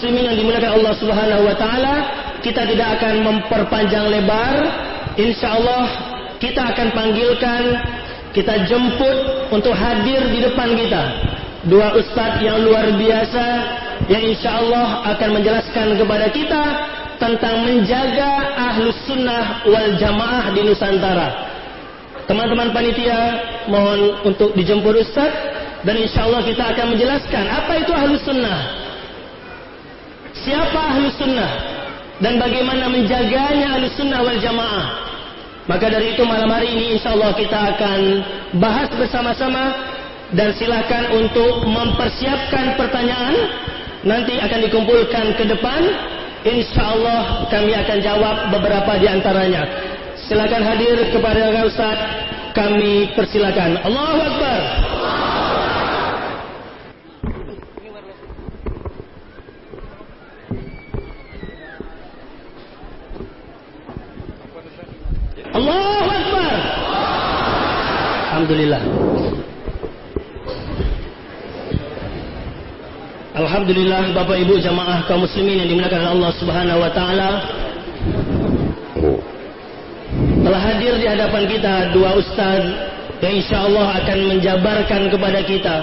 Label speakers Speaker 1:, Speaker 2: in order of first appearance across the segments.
Speaker 1: muslimin yang dimuliakan Allah Subhanahu wa taala, kita tidak akan memperpanjang lebar. Insyaallah kita akan panggilkan, kita jemput untuk hadir di depan kita dua ustaz yang luar biasa yang insyaallah akan menjelaskan kepada kita tentang menjaga ahlus sunnah wal jamaah di Nusantara. Teman-teman panitia mohon untuk dijemput ustaz dan insyaallah kita akan menjelaskan apa itu ahlus sunnah. Siapa ahlus sunnah? Dan bagaimana menjaganya ahlus sunnah wal jamaah. Maka dari itu malam hari ini insyaallah kita akan bahas bersama-sama. Dan silakan untuk mempersiapkan pertanyaan. Nanti akan dikumpulkan ke depan. Insyaallah kami akan jawab beberapa di antaranya. Silakan hadir kepada Ustaz. Kami persilakan. Allahu akbar Allahu akbar Alhamdulillah Alhamdulillah Bapak Ibu jamaah kaum muslimin yang dimuliakan Allah Subhanahu wa taala. Telah hadir di hadapan kita dua ustaz yang insyaallah akan menjabarkan kepada kita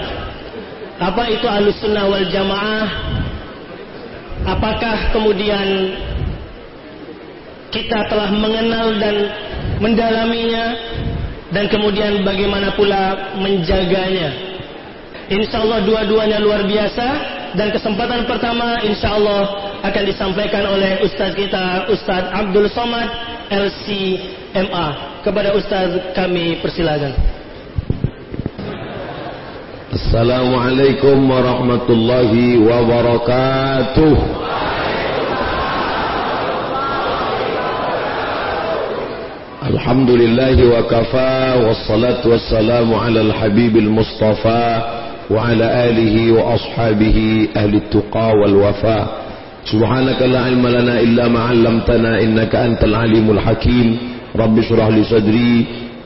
Speaker 1: apa itu Ahlussunnah wal Jamaah. Apakah kemudian kita telah mengenal dan mendalaminya dan kemudian bagaimana pula menjaganya. Insyaallah dua-duanya luar biasa dan kesempatan pertama insyaallah akan disampaikan oleh ustaz kita Ustaz Abdul Somad LCMA kepada ustaz kami persilakan.
Speaker 2: Assalamualaikum warahmatullahi wabarakatuh Alhamdulillahi wa kafa wassalatu wassalamu ala al-habibil mustafa وعلى آله وأصحابه أهل التقى والوفاء سبحانك لا علم لنا إلا ما علمتنا إنك أنت العليم الحكيم. رب اشرح لي صدري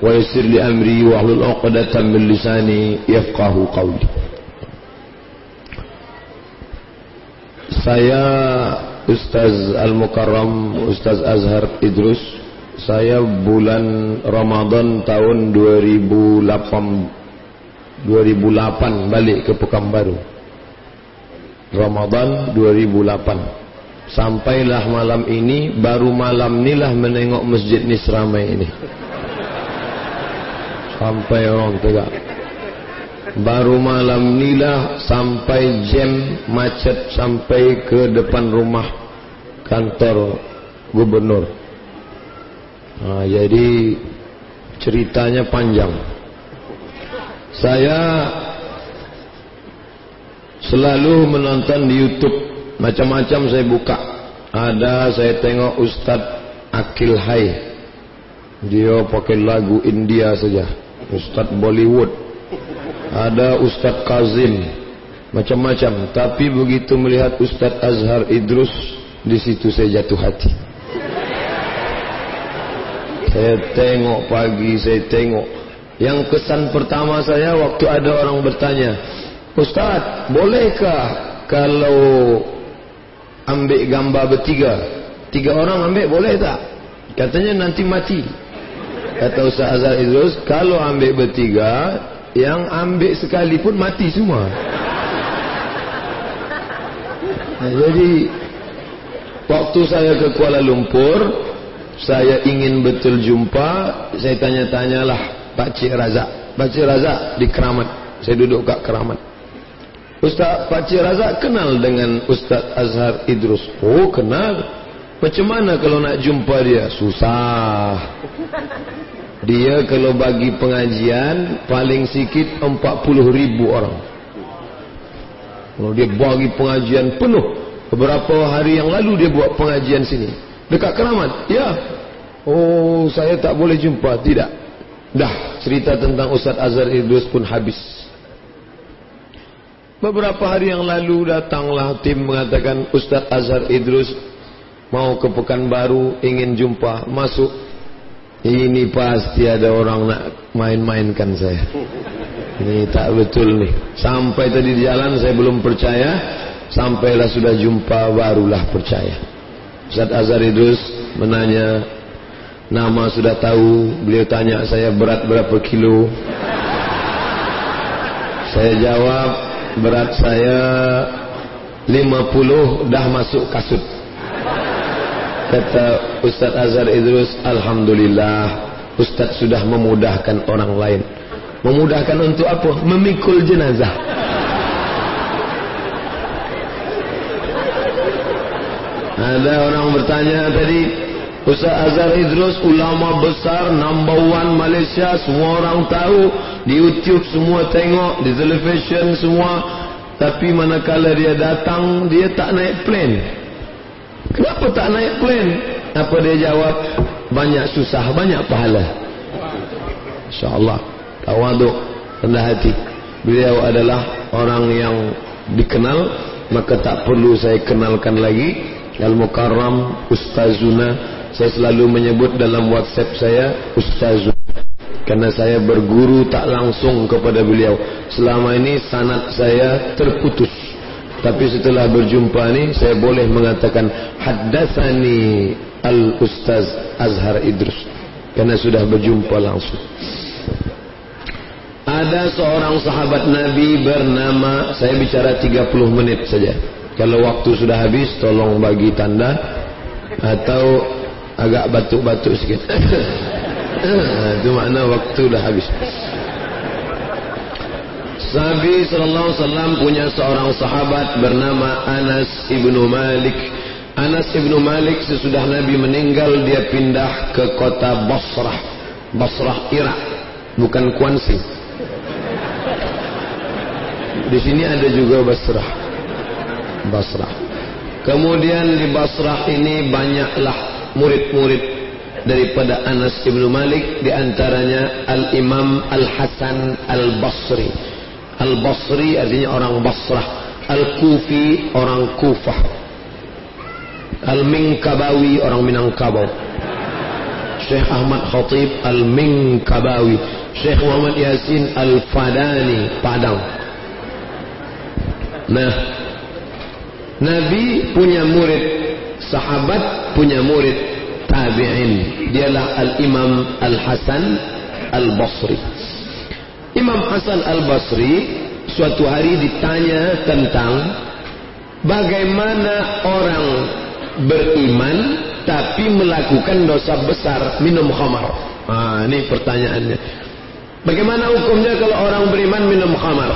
Speaker 2: ويسر لي أمري واحلل عقدة من لساني يفقه قولي. Saya Ustaz Al-Mukarram Ustaz Azhar Idrus Saya bulan Ramadan tahun 2008 2008 balik ke Pekanbaru Ramadan 2008 Sampailah malam ini Baru malam ni lah menengok masjid ni seramai ini. Sampai orang tegak. Baru malam ni lah Sampai jam macet Sampai ke depan rumah Kantor Gubernur ha, Jadi Ceritanya panjang saya selalu menonton di YouTube macam-macam saya buka. Ada saya tengok Ustaz Akil Hai. Dia pakai lagu India saja. Ustaz Bollywood. Ada Ustaz Kazim. Macam-macam. Tapi begitu melihat Ustaz Azhar Idrus, di situ saya jatuh hati. Saya tengok pagi, saya tengok yang kesan pertama saya waktu ada orang bertanya, Ustaz, bolehkah kalau ambil gambar bertiga? Tiga orang ambil boleh tak? Katanya nanti mati. Kata Ustaz Azhar Idrus, kalau ambil bertiga, yang ambil sekali pun mati semua. Nah, jadi, waktu saya ke Kuala Lumpur, saya ingin betul jumpa, saya tanya-tanyalah Pak Cik Razak. Pak Cik Razak di Keramat. Saya duduk kat Keramat. Ustaz Pak Cik Razak kenal dengan Ustaz Azhar Idrus. Oh kenal. Macam mana kalau nak jumpa dia? Susah. Dia kalau bagi pengajian paling sikit 40 ribu orang. Kalau dia bagi pengajian penuh. Beberapa hari yang lalu dia buat pengajian sini. Dekat Keramat. Ya. Oh saya tak boleh jumpa. Tidak. Dah cerita tentang Ustaz Azhar Idrus pun habis. Beberapa hari yang lalu datanglah tim mengatakan Ustaz Azhar Idrus mau ke Pekanbaru ingin jumpa masuk. Ini pasti ada orang nak main-mainkan saya. Ini tak betul nih. Sampai tadi di jalan saya belum percaya. Sampailah sudah jumpa barulah percaya. Ustaz Azhar Idrus menanya nama sudah tahu. Beliau tanya saya berat berapa kilo. Saya jawab berat saya 50 dah masuk kasut. Kata Ustaz Azhar Idrus, Alhamdulillah Ustaz sudah memudahkan orang lain. Memudahkan untuk apa? Memikul jenazah. Ada orang bertanya tadi, Ustaz Azhar Idrus ulama besar number one Malaysia semua orang tahu. Di YouTube semua tengok di television semua. Tapi manakala dia datang dia tak naik plane. Kenapa tak naik plane? Apa dia jawab? Banyak susah banyak pahala. Insyaallah. Tawaduk rendah hati. Beliau adalah orang yang dikenal maka tak perlu saya kenalkan lagi Al-Mukarram Ustazuna Saya selalu menyebut dalam whatsapp saya Ustazuna Karena saya berguru tak langsung kepada beliau. Selama ini sanat saya terputus. Tapi setelah berjumpa ini Saya boleh mengatakan Haddathani Al-Ustaz Azhar Idrus. Karena sudah berjumpa langsung. Ada seorang sahabat Nabi bernama Saya bicara 30 menit saja kalau waktu sudah habis tolong bagi tanda atau agak batuk-batuk sikit. Itu makna waktu sudah habis. Nabi sallallahu alaihi wasallam punya seorang sahabat bernama Anas ibnu Malik. Anas ibnu Malik sesudah Nabi meninggal dia pindah ke kota Basrah. Basrah Irak, bukan Kuansi. Di sini ada juga Basrah. Basrah. Kemudian di Basrah ini banyaklah murid-murid daripada Anas ibnu Malik di antaranya Al Imam Al Hasan Al Basri. Al Basri artinya orang Basrah. Al Kufi orang Kufah. Al Minkabawi orang Minangkabau. Syekh Ahmad Khatib Al Minkabawi. Syekh Muhammad Yasin Al Fadani Padang. Nah, Nabi punya murid sahabat punya murid tabi'in. Dialah al-imam al-hasan al-basri. Imam hasan al-basri suatu hari ditanya tentang bagaimana orang beriman tapi melakukan dosa besar minum khamar. Ah ini pertanyaannya. Bagaimana hukumnya kalau orang beriman minum khamar?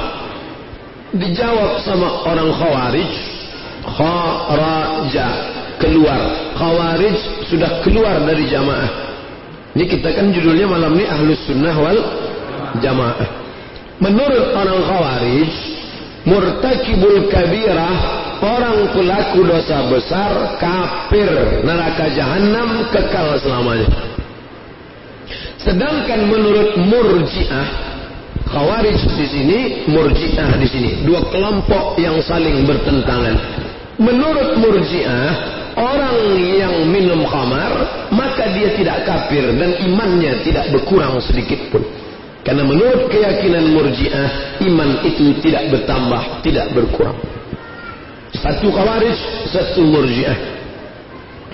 Speaker 2: Dijawab sama orang khawarij kharaja keluar. Khawarij sudah keluar dari jamaah. Ini kita kan judulnya malam ini ahlus sunnah wal jamaah. Menurut orang khawarij murtakibul kabirah orang pelaku dosa besar kafir. Neraka jahanam kekal selamanya. Sedangkan menurut murjiah khawarij di sini murjiah di sini. Dua kelompok yang saling bertentangan Menurut murjiah, orang yang minum khamar, maka dia tidak kafir dan imannya tidak berkurang sedikit pun. Karena menurut keyakinan murjiah, iman itu tidak bertambah, tidak berkurang. Satu khawarij, satu murjiah.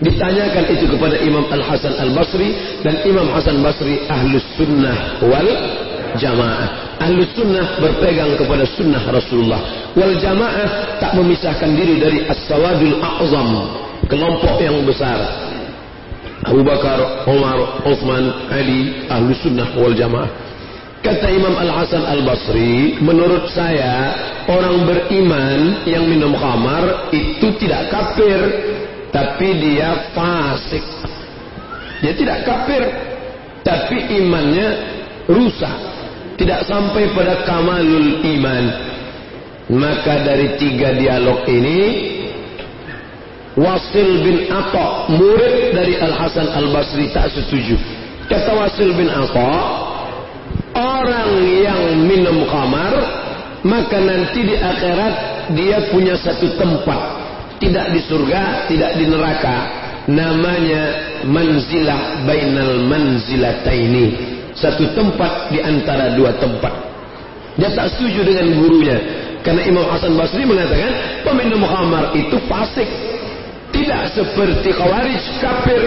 Speaker 2: Ditanyakan itu kepada Imam Al-Hasan Al-Basri dan Imam Hasan Basri Ahlus Sunnah wal Jamaah. Ahlu sunnah berpegang kepada sunnah Rasulullah. Wal jamaah tak memisahkan diri dari as-sawadul a'zam. Kelompok yang besar. Abu Bakar, Umar, Uthman, Ali, ahlu sunnah wal jamaah. Kata Imam Al-Hasan Al-Basri, menurut saya, orang beriman yang minum khamar itu tidak kafir. Tapi dia fasik. Dia tidak kafir. Tapi imannya rusak tidak sampai pada kamalul iman. Maka dari tiga dialog ini Wasil bin Atta murid dari Al-Hasan Al-Basri tak setuju. Kata Wasil bin Atta orang yang minum khamar maka nanti di akhirat dia punya satu tempat. Tidak di surga tidak di neraka namanya manzilah bainal manzilataini satu tempat di antara dua tempat. Dia tak setuju dengan gurunya. Karena Imam Hasan Basri mengatakan peminum khamar itu fasik. Tidak seperti khawarij kafir.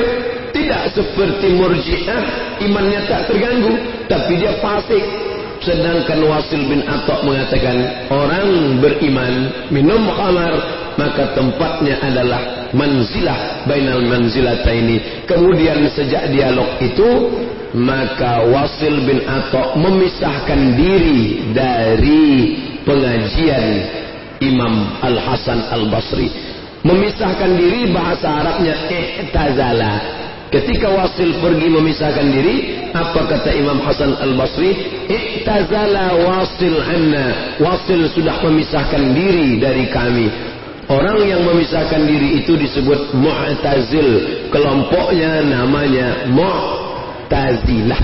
Speaker 2: Tidak seperti murjiah imannya tak terganggu. Tapi dia fasik. Sedangkan Wasil bin Atok mengatakan orang beriman minum khamar maka tempatnya adalah manzilah bainal manzilataini. Kemudian sejak dialog itu maka Wasil bin Atok memisahkan diri dari pengajian Imam Al Hasan Al Basri memisahkan diri bahasa Arabnya i'tazala. Ketika Wasil pergi memisahkan diri apa kata Imam Hasan Al Basri i'tazala Wasil anna. Wasil sudah memisahkan diri dari kami Orang yang memisahkan diri itu disebut Mu'tazil. Kelompoknya namanya Mu'tazilah.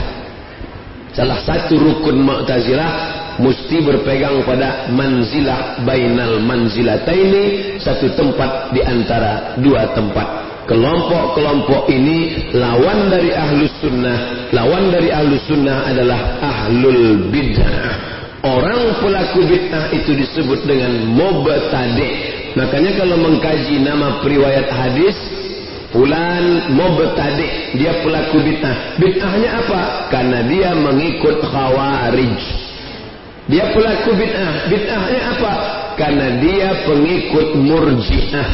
Speaker 2: Salah satu rukun Mu'tazilah mesti berpegang pada manzilah bainal manzilataini satu tempat di antara dua tempat kelompok-kelompok ini lawan dari ahlus sunnah lawan dari ahlus sunnah adalah ahlul bid'ah orang pelaku bid'ah itu disebut dengan mubtadi makanya kalau mengkaji nama periwayat hadis Fulan mubtadi dia pelaku bid'ah. Bid'ahnya apa? Karena dia mengikut khawarij. Dia pelaku bid'ah. Bid'ahnya apa? Karena dia pengikut murji'ah.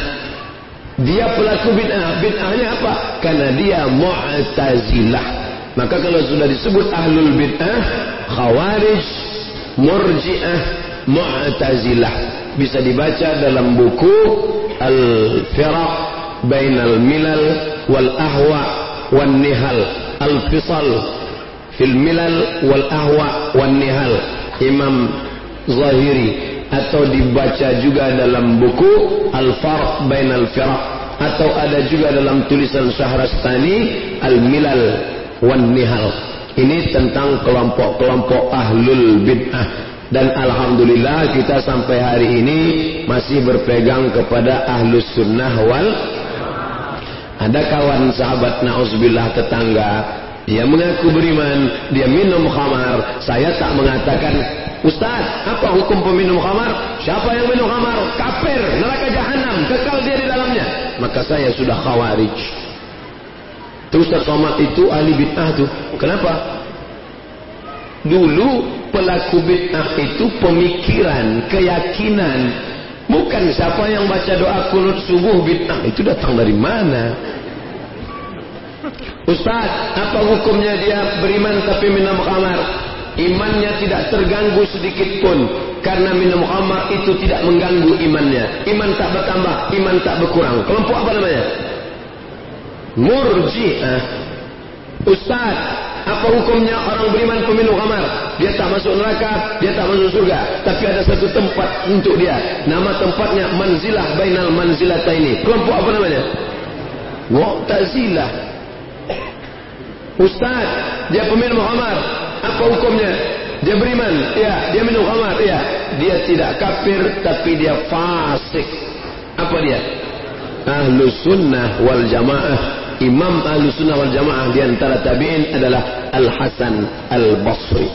Speaker 2: Dia pelaku bid'ah. Bid'ahnya apa? Karena dia mu'tazilah. Maka kalau sudah disebut ahlul bid'ah, khawarij, murji'ah, mu'tazilah. Bisa dibaca dalam buku Al-Firaq Bainal Milal Wal Ahwa Wal Nihal. Al-Fisal Fil Milal Wal Ahwa Wal Nihal. Imam Zahiri. Atau dibaca juga dalam buku Al-Farq Bain Al-Firaq atau ada juga dalam tulisan Syahrastani Al-Milal Wan Nihal. Ini tentang kelompok-kelompok Ahlul Bid'ah dan Alhamdulillah kita sampai hari ini masih berpegang kepada Ahlus Sunnah wal ada kawan sahabat Na'udzubillah tetangga dia mengaku beriman, dia minum khamar. Saya tak mengatakan, Ustaz, apa hukum peminum khamar? Siapa yang minum khamar? Kafir, neraka jahanam, kekal dia di dalamnya. Maka saya sudah khawarij. Terus Ustaz Somad itu ahli bid'ah tu. Kenapa? Dulu pelaku bid'ah itu pemikiran, keyakinan. Bukan siapa yang baca doa kunut subuh bid'ah. Itu datang dari mana? Ustaz, apa hukumnya dia beriman tapi minum khamar? Imannya tidak terganggu sedikit pun karena minum khamar itu tidak mengganggu imannya. Iman tak bertambah, iman tak berkurang. Kelompok apa namanya? Murji'ah. Ustaz, apa hukumnya orang beriman peminum khamar? Dia tak masuk neraka, dia tak masuk surga. Tapi ada satu tempat untuk dia. Nama tempatnya manzilah bainal manzilataini. Kelompok apa namanya? Mu'tazilah. Ustaz, dia peminum khamar. Apa hukumnya? Dia beriman. Ya, dia minum khamar. Ya, dia tidak kafir tapi dia fasik. Apa dia? Ahlu sunnah wal jamaah. Imam ahlu sunnah wal jamaah di antara tabi'in adalah Al-Hasan Al-Basri.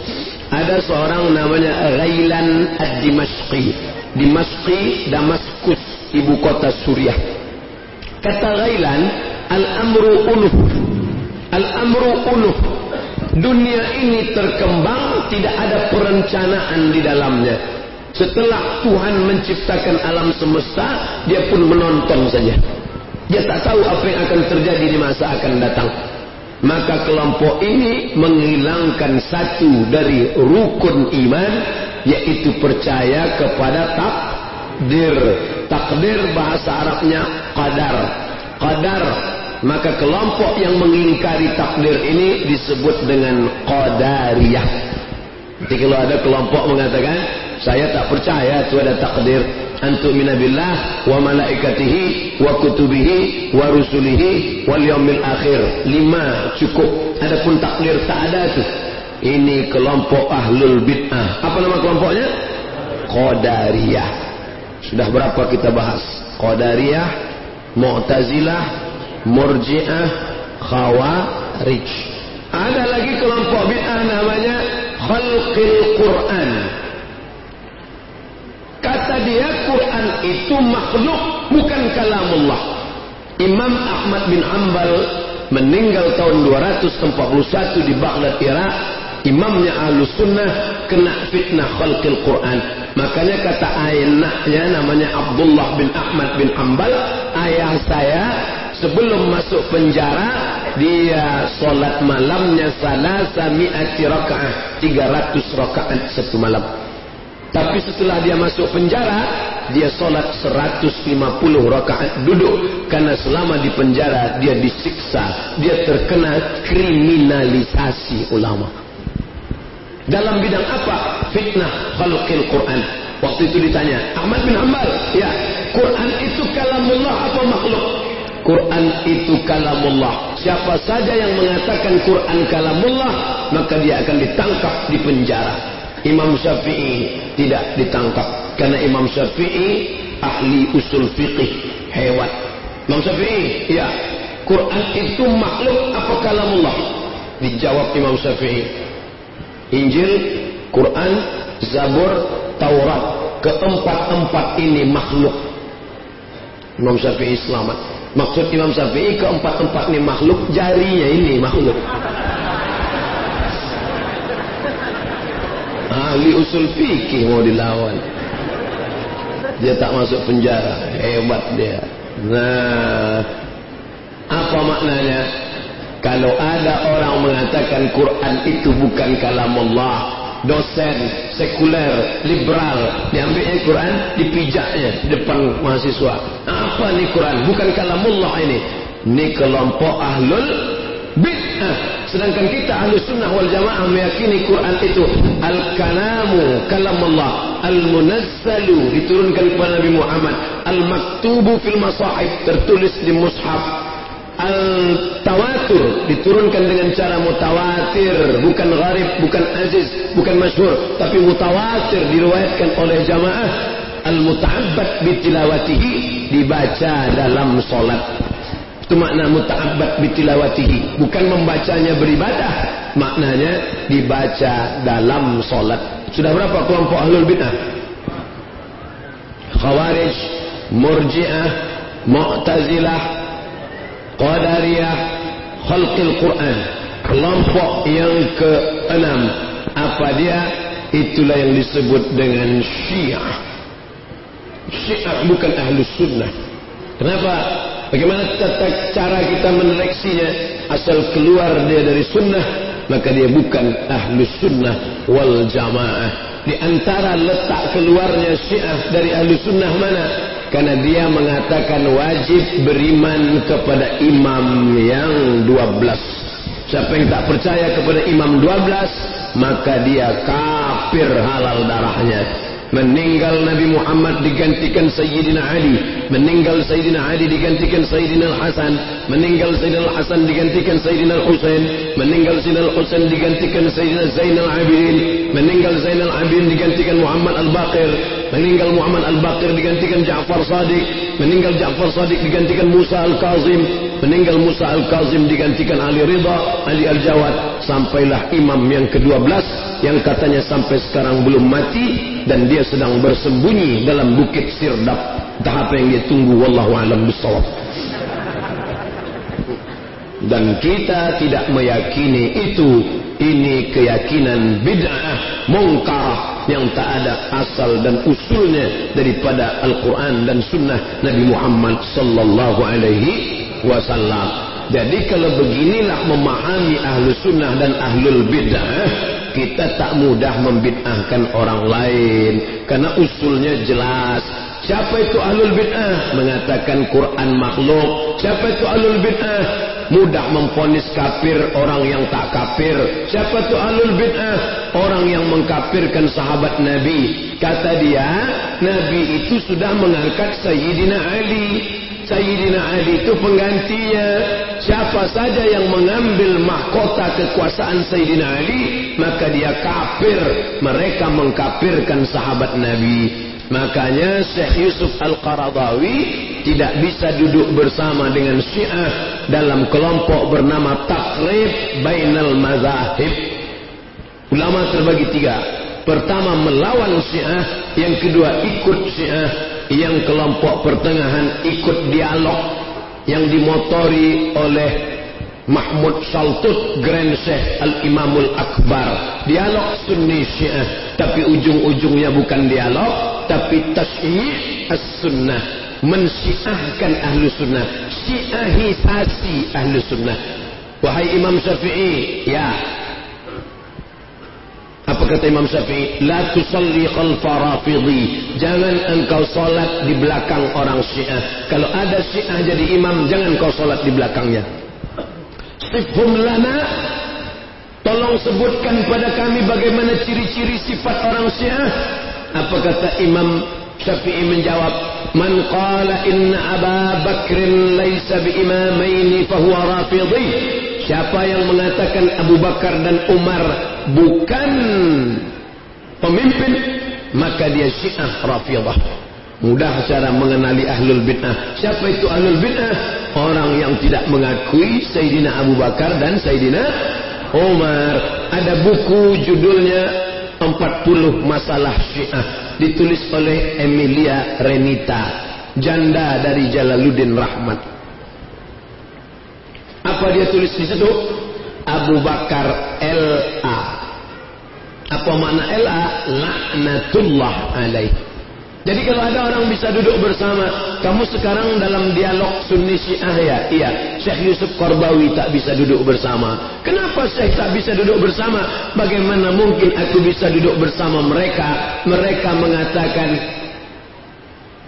Speaker 2: Ada seorang namanya Ghailan Ad-Dimashqi. Dimashqi, Damaskus, ibu kota Suriah. Kata Ghailan, Al-Amru Uluh. Al-amru uluh. Dunia ini terkembang tidak ada perencanaan di dalamnya. Setelah Tuhan menciptakan alam semesta, dia pun menonton saja. Dia tak tahu apa yang akan terjadi di masa akan datang. Maka kelompok ini menghilangkan satu dari rukun iman, yaitu percaya kepada takdir. Takdir bahasa Arabnya qadar. Qadar maka kelompok yang mengingkari takdir ini disebut dengan qadariyah jadi kalau ada kelompok mengatakan saya tak percaya itu ada takdir antu minabillah wa malaikatihi wa kutubihi wa rusulihi wal yaumil akhir. Lima cukup. Adapun takdir tak ada tu. Ini kelompok ahlul bid'ah. Apa nama kelompoknya? Qadariyah. Sudah berapa kita bahas? Qadariyah mu'tazilah Murji'ah Khawarij. Ada lagi kelompok bid'ah namanya Khalqil Quran Kata itu makhluk bukan kalamullah. Imam Ahmad bin Ambal meninggal tahun 241 di Baghdad, Irak. Imamnya Ahlus Sunnah kena fitnah khalqil Quran. Makanya kata ayahnya namanya Abdullah bin Ahmad bin Ambal, ayah saya sebelum masuk penjara dia solat malamnya salasa mi'ati rakaat 300 rakaat satu malam tapi setelah dia masuk penjara dia solat 150 rakaat duduk. Karena selama di penjara dia disiksa. Dia terkena kriminalisasi ulama. Dalam bidang apa? Fitnah khalqil Quran. Waktu itu ditanya Ahmad bin Hanbal? Ya Quran itu kalamullah apa makhluk? Quran itu kalamullah. Siapa saja yang mengatakan Quran kalamullah, maka dia akan ditangkap di penjara. Imam Syafi'i tidak ditangkap karena Imam Syafi'i ahli usul fiqih hewan. Imam Syafi'i, ya, Quran itu makhluk apa kalamullah? Dijawab Imam Syafi'i. Injil, Quran, Zabur, Taurat, keempat-empat ini makhluk. Imam Syafi'i selamat. Maksud Imam Syafi'i keempat-empat ni makhluk jarinya ini makhluk. Ahli usul fikih mau dilawan. Dia tak masuk penjara. Hebat dia. Nah, apa maknanya? Kalau ada orang mengatakan Quran itu bukan kalam Allah, dosen sekuler liberal diambil yang Quran dipijaknya di depan mahasiswa apa ni Quran bukan kalamullah ini ni kelompok ahlul bid'ah. Sedangkan kita ahlu sunnah wal jamaah meyakini Quran itu al-kalamu kalamullah al-munazzalu diturunkan kepada Nabi Muhammad al-maktubu fil masahib tertulis di mushaf. Al-tawatur diturunkan dengan cara mutawatir bukan gharib, bukan aziz, bukan masyhur tapi mutawatir diriwayatkan oleh jamaah. Al-muta'abbad bitilawatihi dibaca dalam solat itu makna muta'abbad bitilawatihi bukan membacanya beribadah. Maknanya dibaca dalam solat. Sudah berapa kelompok ahlul bid'ah? Khawarij murji'ah mu'tazilah Qadariyah Khalqil Quran. Kelompok yang keenam. Apa dia? Itulah yang disebut dengan Syiah. Syiah bukan Ahlus Sunnah. Kenapa? Bagaimana tata cara kita meneleksinya Asal keluar dia dari Sunnah Maka dia bukan Ahlus Sunnah Wal Jamaah. Di antara letak keluarnya Syiah dari Ahlus Sunnah mana? karena dia mengatakan wajib beriman kepada imam yang 12 siapa yang tak percaya kepada imam 12 maka dia kafir halal darahnya meninggal Nabi Muhammad digantikan Sayyidina Ali. Meninggal Sayyidina Ali digantikan Sayyidina Al-Hasan. Meninggal Sayyidina Al-Hasan digantikan Sayyidina Al-Husain. Meninggal Sayyidina Al-Husain digantikan Sayyidina Zainal Abidin. Meninggal Zainal Abidin digantikan Muhammad Al-Baqir. Meninggal Muhammad Al-Baqir digantikan Ja'far Sadiq. Meninggal Ja'far Sadiq digantikan Musa Al-Kazim. Meninggal Musa Al-Kazim digantikan Ali Ridha Ali Al-Jawad. Sampailah imam yang ke-12 yang katanya sampai sekarang belum mati dan dia sedang bersembunyi dalam bukit sirdap. Tahap yang dia tunggu wallahu alam bisawab dan kita tidak meyakini itu. Ini keyakinan bid'ah mungkar yang tak ada asal dan usulnya daripada Al-Quran dan sunnah Nabi Muhammad sallallahu alaihi wasallam. Jadi kalau beginilah memahami ahlu sunnah dan ahlul bid'ah kita tak mudah membid'ahkan orang lain. Karena usulnya jelas. Siapa itu ahlul bid'ah? Mengatakan Quran makhluk siapa itu ahlul bid'ah? Mudah memfonis kafir orang yang tak kafir. Siapa itu ahlul bid'ah? Orang yang mengkafirkan sahabat Nabi. Kata dia Nabi itu sudah mengangkat Sayyidina Ali. Sayyidina Ali itu penggantinya siapa saja yang mengambil mahkota kekuasaan Sayyidina Ali maka dia kafir. Mereka mengkafirkan sahabat Nabi. Makanya Syekh Yusuf Al-Qaradawi tidak bisa duduk bersama dengan Syiah dalam kelompok bernama Takrib Bainal Mazahib. Ulama terbagi tiga. Pertama melawan Syiah. Yang kedua ikut Syiah. Yang kelompok pertengahan ikut dialog yang dimotori oleh Mahmud Saltut Grand Sheikh Al-Imamul Akbar. Dialog Sunni Syiah tapi ujung-ujungnya bukan dialog tapi tasyih as-sunnah. Mensyiahkan ahlu sunnah syiahisasi ahlu sunnah. Wahai Imam Syafi'i ya apa kata Imam Syafi'i? La tusalli khalfa rafidhi. Jangan engkau solat di belakang orang syiah. Kalau ada syiah jadi imam, jangan kau solat di belakangnya. Sifhum lana. Tolong sebutkan pada kami bagaimana ciri-ciri sifat orang syiah. Apa kata Imam Syafi'i menjawab? Man qala inna Aba Bakrin laysa bi imamaini fahuwa rafidhi. Siapa yang mengatakan Abu Bakar dan Umar bukan pemimpin maka dia syiah rafidah. Mudah cara mengenali ahlul bid'ah. Siapa itu ahlul bid'ah? Orang yang tidak mengakui Sayyidina Abu Bakar dan Sayyidina Umar. Ada buku judulnya 40 masalah syiah ditulis oleh Emilia Renita janda dari Jalaluddin Rahmat. Apa dia tulis di situ Abu Bakar L.A. Apa makna L.A? Laknatullah alaih. Jadi kalau ada orang bisa duduk bersama, kamu sekarang dalam dialog sunni syiah ya? Iya. Syekh Yusuf Korbawi tak bisa duduk bersama. Kenapa Syekh tak bisa duduk bersama? Bagaimana mungkin aku bisa duduk bersama mereka? Mereka mengatakan,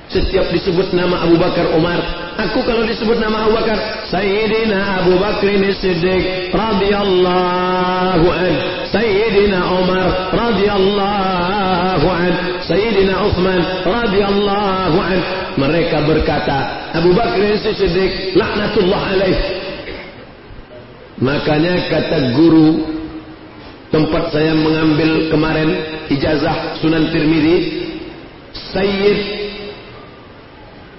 Speaker 2: setiap disebut nama Abu Bakar Umar, Aku kalau disebut nama Abu Bakar, Sayyidina Abu Bakr Siddiq radhiyallahu an, Sayyidina Umar radhiyallahu an, Sayyidina Uthman radhiyallahu an. Mereka berkata, Abu Bakr Siddiq laknatullah alaih. Makanya kata guru tempat saya mengambil kemarin ijazah Sunan Tirmizi, Sayyid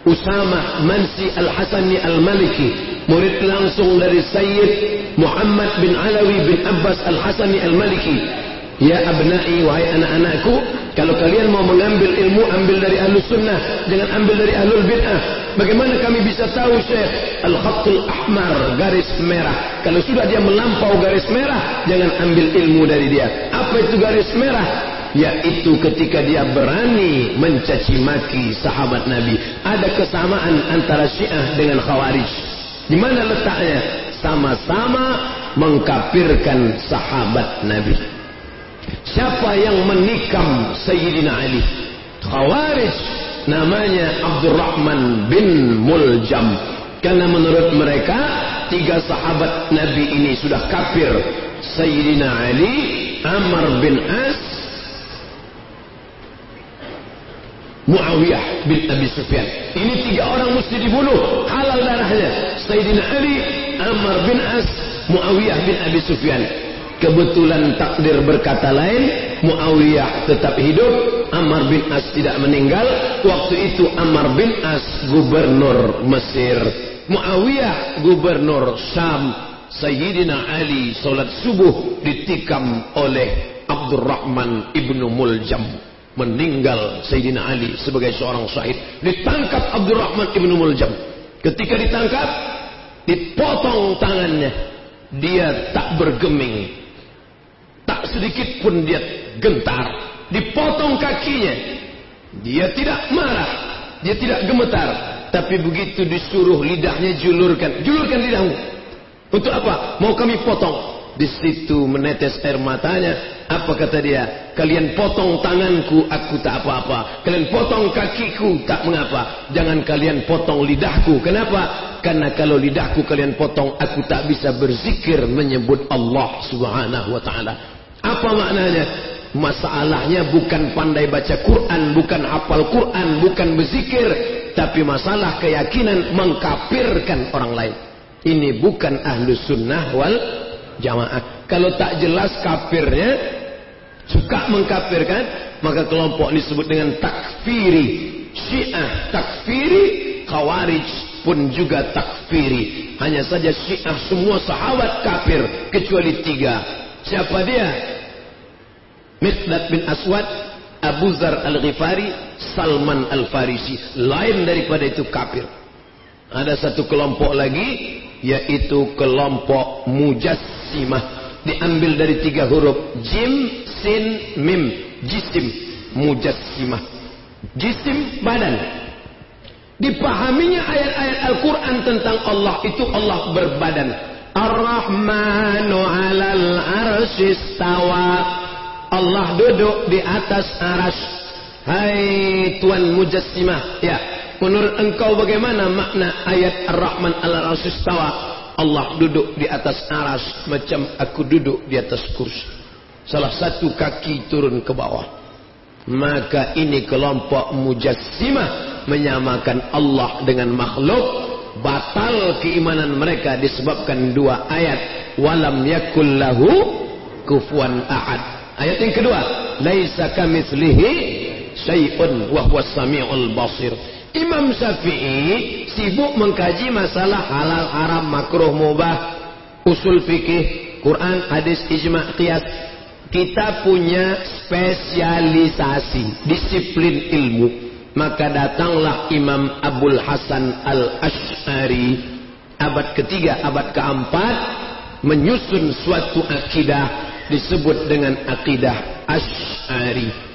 Speaker 2: Usama Mansi Al-Hasani Al-Maliki murid langsung dari Sayyid Muhammad bin Alawi bin Abbas Al-Hasani Al-Maliki. Ya abnai wahai anak-anakku kalau kalian mau mengambil ilmu ambil dari ahlu sunnah jangan ambil dari ahlul bid'ah. Bagaimana kami bisa tahu syekh? Al-Khattul Ahmar garis merah. Kalau sudah dia melampau garis merah jangan ambil ilmu dari dia. Apa itu garis merah yaitu ketika dia berani mencaci maki sahabat Nabi. Ada kesamaan antara Syiah dengan Khawarij. Di mana letaknya? Sama-sama mengkafirkan sahabat Nabi. Siapa yang menikam Sayyidina Ali? Khawarij namanya Abdurrahman bin Muljam. Karena menurut mereka tiga sahabat Nabi ini sudah kafir. Sayyidina Ali, Amr bin As Muawiyah bin Abi Sufyan. Ini tiga orang mesti dibunuh. Halal darahnya. Sayyidina Ali, Ammar bin As, Muawiyah bin Abi Sufyan. Kebetulan takdir berkata lain, Muawiyah tetap hidup, Ammar bin As tidak meninggal. Waktu itu Ammar bin As gubernur Mesir. Muawiyah gubernur Syam. Sayyidina Ali solat subuh ditikam oleh Abdurrahman ibnu Muljam meninggal Sayyidina Ali sebagai seorang syahid ditangkap Abdurrahman ibn Muljam. Ketika ditangkap dipotong tangannya. Dia tak bergeming. Tak sedikit pun dia gentar. Dipotong kakinya. Dia tidak marah. Dia tidak gemetar. Tapi begitu disuruh lidahnya julurkan. Julurkan lidahmu. Untuk apa? Mau kami potong? Di situ menetes air matanya. Apa kata dia? Kalian potong tanganku, aku tak apa-apa. Kalian potong kakiku, tak mengapa. Jangan kalian potong lidahku. Kenapa? Karena kalau lidahku kalian potong, aku tak bisa berzikir menyebut Allah subhanahu wa ta'ala. Apa maknanya? Masalahnya bukan pandai baca Quran, bukan hafal Quran, bukan berzikir. Tapi masalah keyakinan mengkapirkan orang lain. Ini bukan ahlu sunnah wal jamaah. Kalau tak jelas kafirnya, suka mengkafirkan, maka kelompok ini disebut dengan takfiri. Syiah takfiri, khawarij pun juga takfiri. Hanya saja syiah semua sahabat kafir, kecuali tiga. Siapa dia? Miqdad bin Aswad, Abu Zar Al-Ghifari, Salman Al-Farisi. Lain daripada itu kafir. Ada satu kelompok lagi, yaitu kelompok Mujassimah. Diambil dari tiga huruf. Jim, Sin, Mim. Jisim. Mujassimah. Jisim, badan. Dipahaminya ayat-ayat Al-Quran tentang Allah itu Allah berbadan. Ar-Rahmanu alal arsistawa. Allah duduk di atas aras. Hai Tuan Mujassimah. Ya. Menurut engkau bagaimana makna ayat Ar-Rahman al-Rasistawa? Allah duduk di atas aras macam aku duduk di atas kursi. Salah satu kaki turun ke bawah. Maka ini kelompok Mujassimah menyamakan Allah dengan makhluk. Batal keimanan mereka disebabkan dua ayat. Walam yakullahu kufuan ahad. Ayat yang kedua, laisa kamitslihi syai'un wa huwas samiul basir. Imam Syafi'i sibuk mengkaji masalah halal, haram, makruh, mubah, usul fikih, Quran, hadis, ijma', qiyas. Kita punya spesialisasi, disiplin ilmu. Maka datanglah Imam Abdul Hasan Al-Ash'ari abad ketiga, abad keempat menyusun suatu akidah disebut dengan akidah Ash'ari.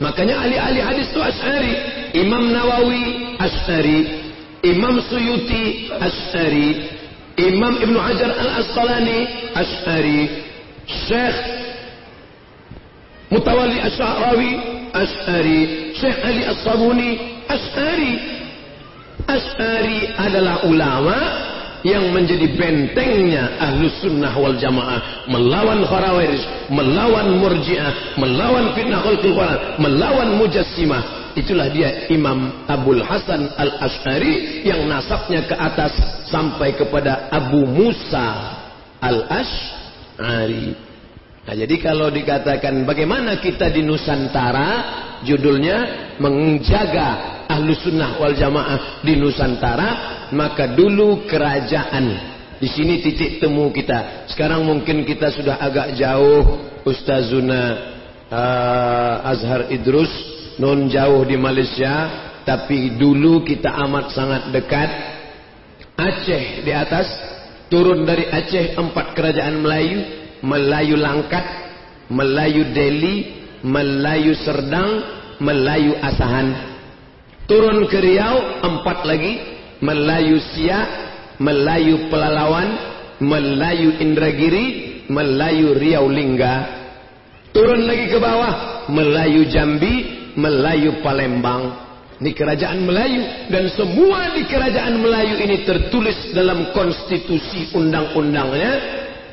Speaker 2: Makanya ahli-ahli hadis itu Ash'ari. Imam Nawawi Ash'ari. Imam Suyuti Ash'ari. Imam Ibn Hajar Al-Asqalani Ash'ari. Syekh Mutawali Ash'arawi Ash'ari. Syekh Ali As-Sabuni Ash'ari. Ash'ari adalah ulama yang menjadi bentengnya ahlus sunnah wal jamaah. Melawan khawarij melawan murjiah melawan fitnah khalqil Quran melawan mujassimah itulah dia Imam Abdul Hasan Al-Ash'ari yang nasabnya ke atas sampai kepada Abu Musa Al-Ash'ari. Nah jadi kalau dikatakan bagaimana kita di Nusantara judulnya menjaga ahlu sunnah wal jamaah di Nusantara maka dulu kerajaan. Di sini titik temu kita. Sekarang mungkin kita sudah agak jauh. Ustazuna uh, Azhar Idrus non jauh di Malaysia tapi dulu kita amat sangat dekat. Aceh di atas turun dari Aceh empat kerajaan Melayu Melayu Langkat Melayu Delhi Melayu Serdang Melayu Asahan turun ke Riau empat lagi Melayu Siak, Melayu Pelalawan, Melayu Indragiri, Melayu Riau Lingga. Turun lagi ke bawah, Melayu Jambi, Melayu Palembang. Ini kerajaan Melayu dan semua di kerajaan Melayu ini tertulis dalam konstitusi undang-undangnya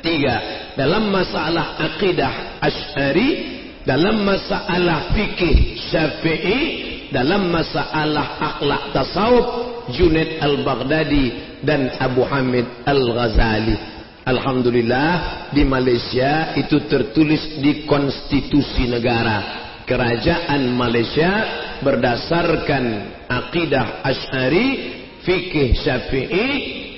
Speaker 2: tiga dalam masalah akidah Ash'ari dalam masalah fikih Syafi'i dalam masalah akhlak tasawuf Junaid Al-Baghdadi dan Abu Hamid Al-Ghazali. Alhamdulillah di Malaysia itu tertulis di konstitusi negara. Kerajaan Malaysia berdasarkan akidah Ash'ari, fikih Syafi'i,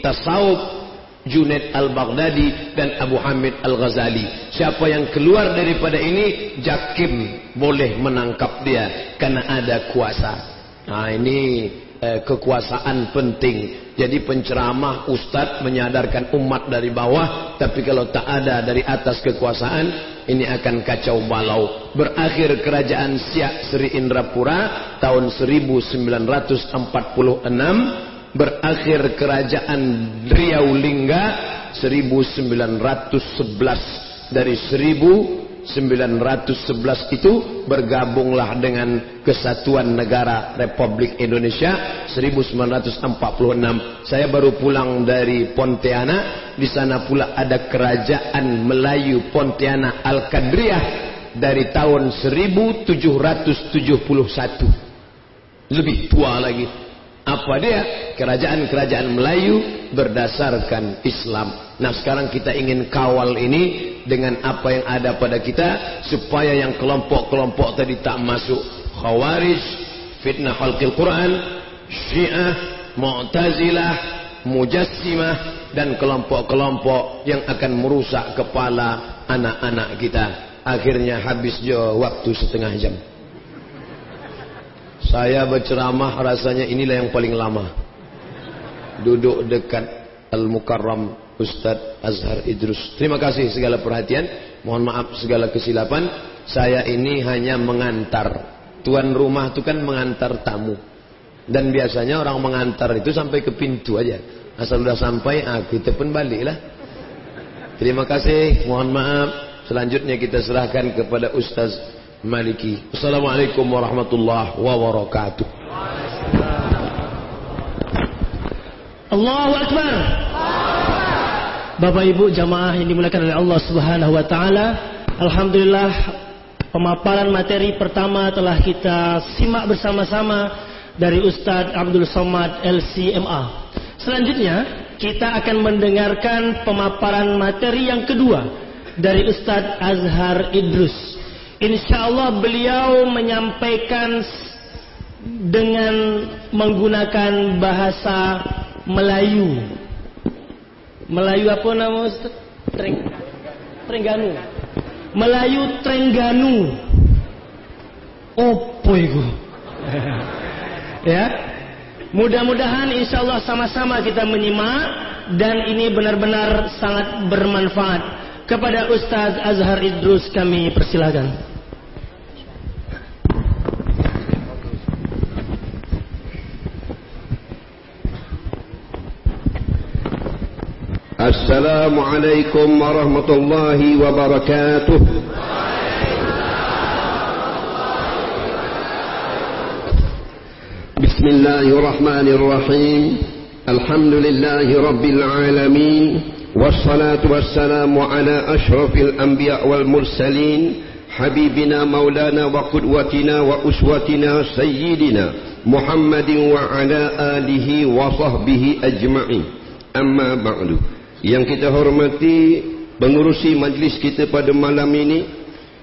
Speaker 2: tasawuf Junaid Al-Baghdadi dan Abu Hamid Al-Ghazali. Siapa yang keluar daripada ini, Jakim boleh menangkap dia karena ada kuasa. Nah ini eh, kekuasaan penting. Jadi penceramah ustaz menyadarkan umat dari bawah, tapi kalau tak ada dari atas kekuasaan, ini akan kacau balau. Berakhir kerajaan Siak Sri Indrapura tahun 1946, berakhir kerajaan Riau Lingga 1911 dari 1000 1911 itu bergabunglah dengan Kesatuan Negara Republik Indonesia 1946. Saya baru pulang dari Pontianak, di sana pula ada Kerajaan Melayu Pontianak Al-Qadriyah dari tahun 1771. Lebih tua lagi. Apa dia? Kerajaan-kerajaan Melayu berdasarkan Islam. Nah sekarang kita ingin kawal ini dengan apa yang ada pada kita supaya yang kelompok-kelompok tadi tak masuk khawarij, fitnah khalqil Quran, syiah, mu'tazilah, mujassimah dan kelompok-kelompok yang akan merusak kepala anak-anak kita. Akhirnya habis jo waktu setengah jam. Saya berceramah rasanya inilah yang paling lama. Duduk dekat Al-Mukarram Ustaz Azhar Idrus. Terima kasih segala perhatian. Mohon maaf segala kesilapan. Saya ini hanya mengantar. Tuan rumah itu kan mengantar tamu. Dan biasanya orang mengantar itu sampai ke pintu aja. Asal sudah sampai, ah, kita pun baliklah. Terima kasih. Mohon maaf. Selanjutnya kita serahkan kepada Ustaz Maliki. Assalamualaikum warahmatullahi wabarakatuh.
Speaker 1: Allahu Akbar. Bapak Ibu jamaah yang dimuliakan oleh Allah Subhanahu wa taala, alhamdulillah pemaparan materi pertama telah kita simak bersama-sama dari Ustaz Abdul Somad LCMA. Selanjutnya, kita akan mendengarkan pemaparan materi yang kedua dari Ustaz Azhar Idrus. Insyaallah beliau menyampaikan dengan menggunakan bahasa Melayu Melayu apa nama Ustaz? Treng, Trengganu. Melayu Trengganu. Opo ya. Mudah-mudahan insyaallah sama-sama kita menyimak dan ini benar-benar sangat bermanfaat. Kepada Ustaz Azhar Idrus kami persilakan.
Speaker 3: السلام عليكم ورحمة الله وبركاته. بسم الله الرحمن الرحيم. الحمد لله رب العالمين والصلاة والسلام على أشرف الأنبياء والمرسلين حبيبنا مولانا وقدوتنا وأسوتنا سيدنا محمد وعلى آله وصحبه أجمعين. أما بعد Yang kita hormati pengurusi majlis kita pada malam ini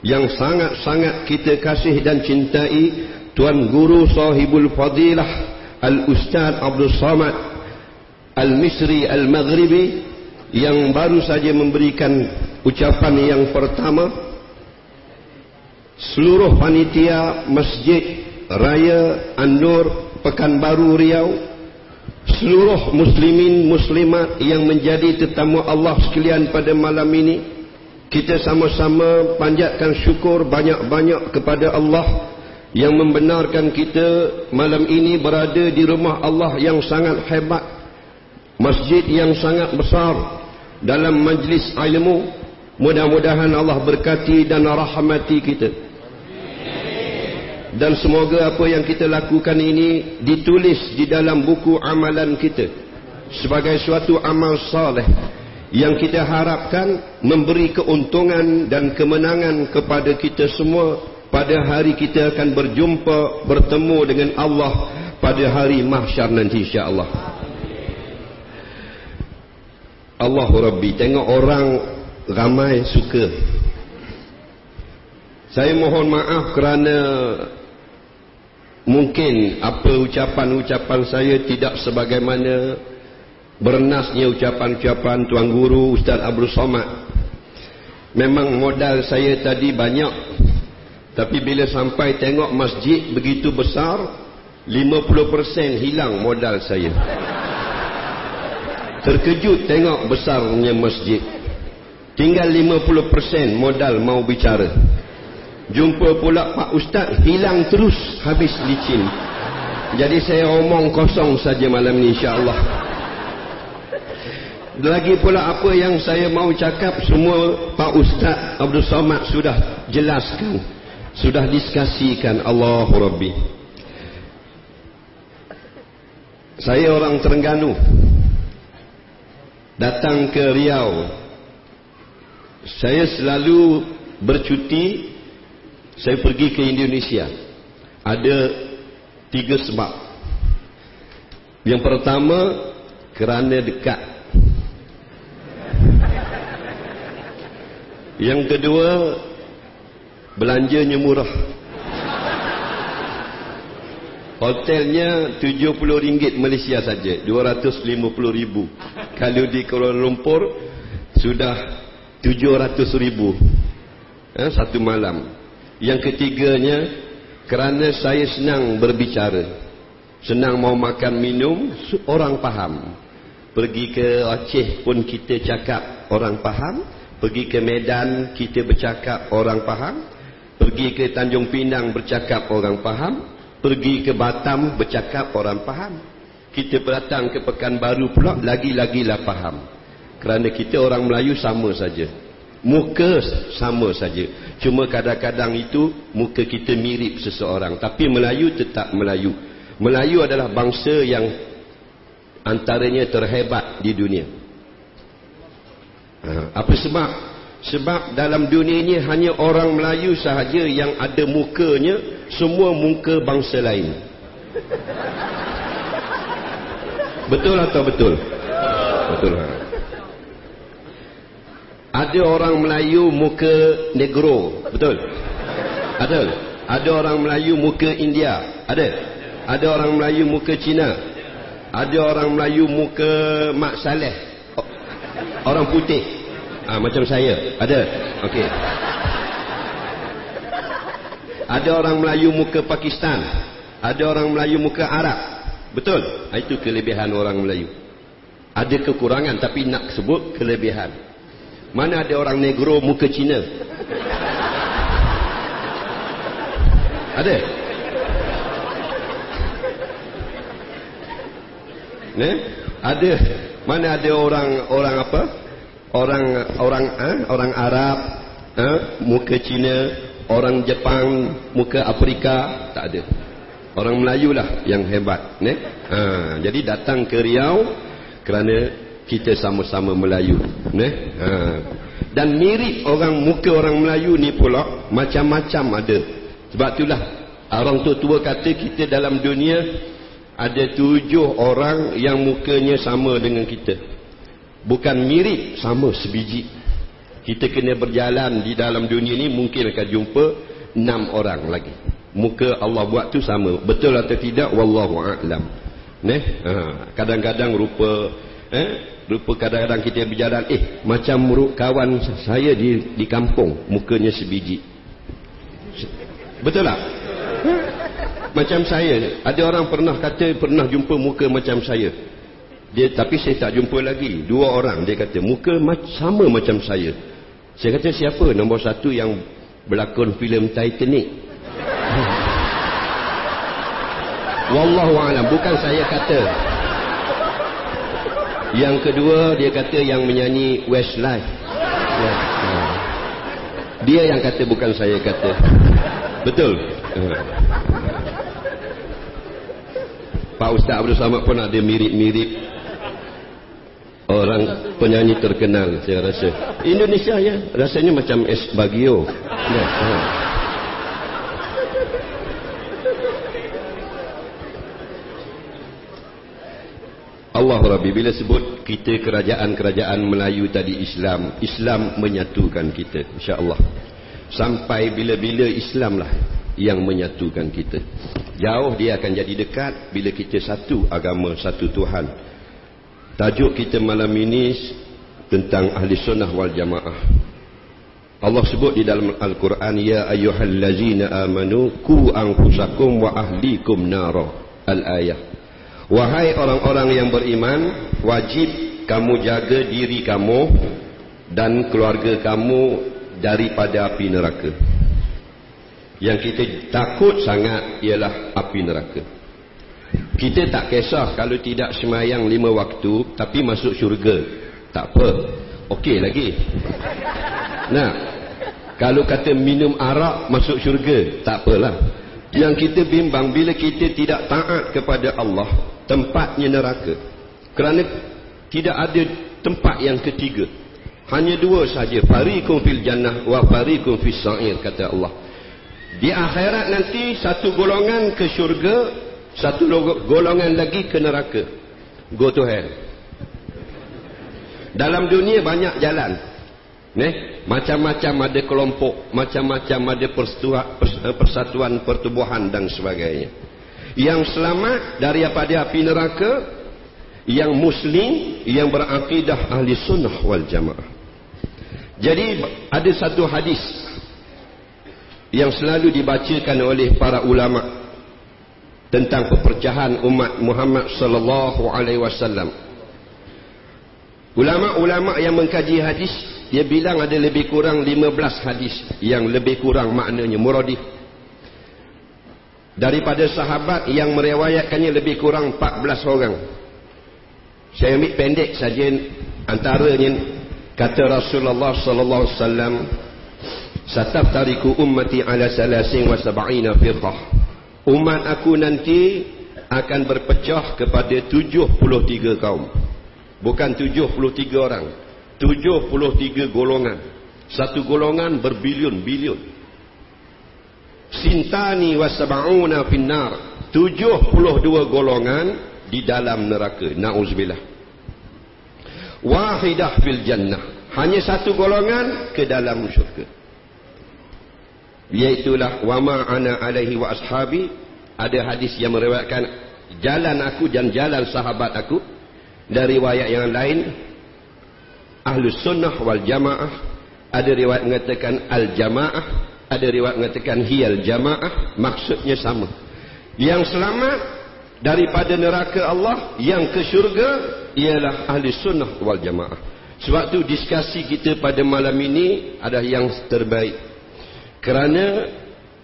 Speaker 3: yang sangat-sangat kita kasih dan cintai Tuan Guru Sahibul Fadilah Al-Ustaz Abdul Samad Al-Misri Al-Maghribi yang baru saja memberikan ucapan yang pertama. Seluruh panitia Masjid Raya An-Nur Pekanbaru Riau seluruh muslimin muslimat yang menjadi tetamu Allah sekalian pada malam ini kita sama-sama panjatkan syukur banyak-banyak kepada Allah yang membenarkan kita malam ini berada di rumah Allah yang sangat hebat masjid yang sangat besar dalam majlis ilmu. Mudah-mudahan Allah berkati dan rahmati kita dan semoga apa yang kita lakukan ini ditulis di dalam buku amalan kita sebagai suatu amal saleh yang kita harapkan memberi keuntungan dan kemenangan kepada kita semua pada hari kita akan berjumpa bertemu dengan Allah pada hari mahsyar nanti insya-Allah. Allah Rabbi tengok orang ramai suka. Saya mohon maaf kerana Mungkin apa ucapan-ucapan saya tidak sebagaimana bernasnya ucapan-ucapan Tuan Guru Ustaz Abdul Somad. Memang modal saya tadi banyak. Tapi bila sampai tengok masjid begitu besar, 50% hilang modal saya. Terkejut tengok besarnya masjid. Tinggal 50% modal mau bicara. Jumpa pula Pak Ustaz hilang terus habis licin. Jadi saya omong kosong saja malam ni insya-Allah. Lagi pula apa yang saya mau cakap semua Pak Ustaz Abdul Somad sudah jelaskan. Sudah diskusikan Allah Rabbi. Saya orang Terengganu. Datang ke Riau. Saya selalu bercuti saya pergi ke Indonesia. Ada tiga sebab. Yang pertama kerana dekat. Yang kedua belanjanya murah. Hotelnya RM70 Malaysia saja RM250,000 kalau di Kuala Lumpur sudah RM700,000 eh, satu malam yang ketiganya kerana saya senang berbicara. Senang mau makan minum, orang faham. Pergi ke Aceh pun kita cakap, orang faham. Pergi ke Medan, kita bercakap, orang faham. Pergi ke Tanjung Pinang, bercakap, orang faham. Pergi ke Batam, bercakap, orang faham. Kita datang ke Pekanbaru pula, lagi-lagilah faham. Kerana kita orang Melayu sama saja. Muka sama saja. Cuma kadang-kadang itu muka kita mirip seseorang. Tapi Melayu tetap Melayu. Melayu adalah bangsa yang antaranya terhebat di dunia. Ha, apa sebab? Sebab dalam dunia ini hanya orang Melayu sahaja yang ada mukanya semua muka bangsa lain. Betul atau betul? Betul. Ha. Ada orang Melayu muka negro, betul? Ada. Ada orang Melayu muka India, ada. Ada orang Melayu muka Cina. Ada orang Melayu muka Mak Saleh. Orang putih. Ah macam saya, ada. Okey. Ada orang Melayu muka Pakistan. Ada orang Melayu muka Arab. Betul? Ah, itu kelebihan orang Melayu. Ada kekurangan tapi nak sebut kelebihan. Mana ada orang negro muka Cina? Ada? Ne? Ada. Mana ada orang orang apa? Orang orang eh? orang Arab eh? muka Cina, orang Jepang muka Afrika, tak ada. Orang Melayu lah yang hebat. Ne? Ha, jadi datang ke Riau kerana kita sama-sama Melayu. Ne? Ha. Dan mirip orang muka orang Melayu ni pula macam-macam ada. Sebab itulah orang tua-tua kata kita dalam dunia ada tujuh orang yang mukanya sama dengan kita. Bukan mirip, sama sebiji. Kita kena berjalan di dalam dunia ni mungkin akan jumpa enam orang lagi muka Allah buat tu sama betul atau tidak wallahu a'lam neh ha, kadang-kadang rupa eh? Rupa kadang-kadang kita berjalan eh macam kawan saya di di kampung mukanya sebiji. Betul tak? Macam saya. Ada orang pernah kata pernah jumpa muka macam saya. Dia tapi saya tak jumpa lagi. Dua orang dia kata muka sama macam saya. Saya kata siapa? Nombor satu yang berlakon filem Titanic. Wallahu a'lam. Bukan saya kata. Yang kedua dia kata yang menyanyi Westlife. Ya. Dia yang kata bukan saya kata. Betul. Pak Ustaz Abdul Samad pun ada mirip-mirip orang penyanyi terkenal saya rasa. Indonesia ya, rasanya macam S Bagio. Ya. Allah Rabbi. Bila sebut kita kerajaan-kerajaan Melayu tadi Islam Islam menyatukan kita insyaAllah. Sampai bila-bila Islam lah yang menyatukan kita. Jauh dia akan jadi dekat bila kita satu agama satu Tuhan. Tajuk kita malam ini tentang ahli sunnah wal jamaah. Allah sebut di dalam Al-Quran ya ayyuhallazina amanu ku anfusakum wa ahlikum nara. Al-ayah Wahai orang-orang yang beriman, wajib kamu jaga diri kamu dan keluarga kamu daripada api neraka. Yang kita takut sangat ialah api neraka. Kita tak kisah kalau tidak semayang lima waktu tapi masuk syurga. Tak apa. Okey lagi. Nah, kalau kata minum arak masuk syurga, tak apalah. Yang kita bimbang bila kita tidak taat kepada Allah, tempatnya neraka. Kerana tidak ada tempat yang ketiga. Hanya dua saja, fariqum fil jannah wa fariqum fis sa'ir kata Allah. Di akhirat nanti satu golongan ke syurga, satu golongan lagi ke neraka. Go to hell. Dalam dunia banyak jalan. Neh, macam-macam ada kelompok, macam-macam ada eh, persatuan pertubuhan dan sebagainya. Yang selamat daripada api neraka, yang muslim, yang berakidah ahli sunnah wal jamaah. Jadi ada satu hadis yang selalu dibacakan oleh para ulama tentang perpecahan umat Muhammad sallallahu alaihi wasallam. Ulama-ulama yang mengkaji hadis dia bilang ada lebih kurang 15 hadis yang lebih kurang maknanya muradif. Daripada sahabat yang meriwayatkannya lebih kurang 14 orang. Saya ambil pendek saja antaranya kata Rasulullah sallallahu alaihi wasallam sataftariku ummati ala salasin wa sab'ina firqah umat aku nanti akan berpecah kepada 73 kaum bukan 73 orang 73 golongan. Satu golongan berbilion-bilion. Sintani wa sab'una finnar. 72 golongan di dalam neraka. Na'uzubillah. Wahidah fil jannah. Hanya satu golongan ke dalam syurga. Iaitulah wama ana alaihi wa ashabi. Ada hadis yang meriwayatkan jalan aku dan jalan sahabat aku. Dari riwayat yang lain ahlus sunnah wal jamaah. Ada riwayat mengatakan al jamaah ada riwayat mengatakan hiyal jamaah. Maksudnya sama. Yang selamat daripada neraka Allah yang ke syurga ialah ahli sunnah wal jamaah. Sebab tu diskusi kita pada malam ini adalah yang terbaik. Kerana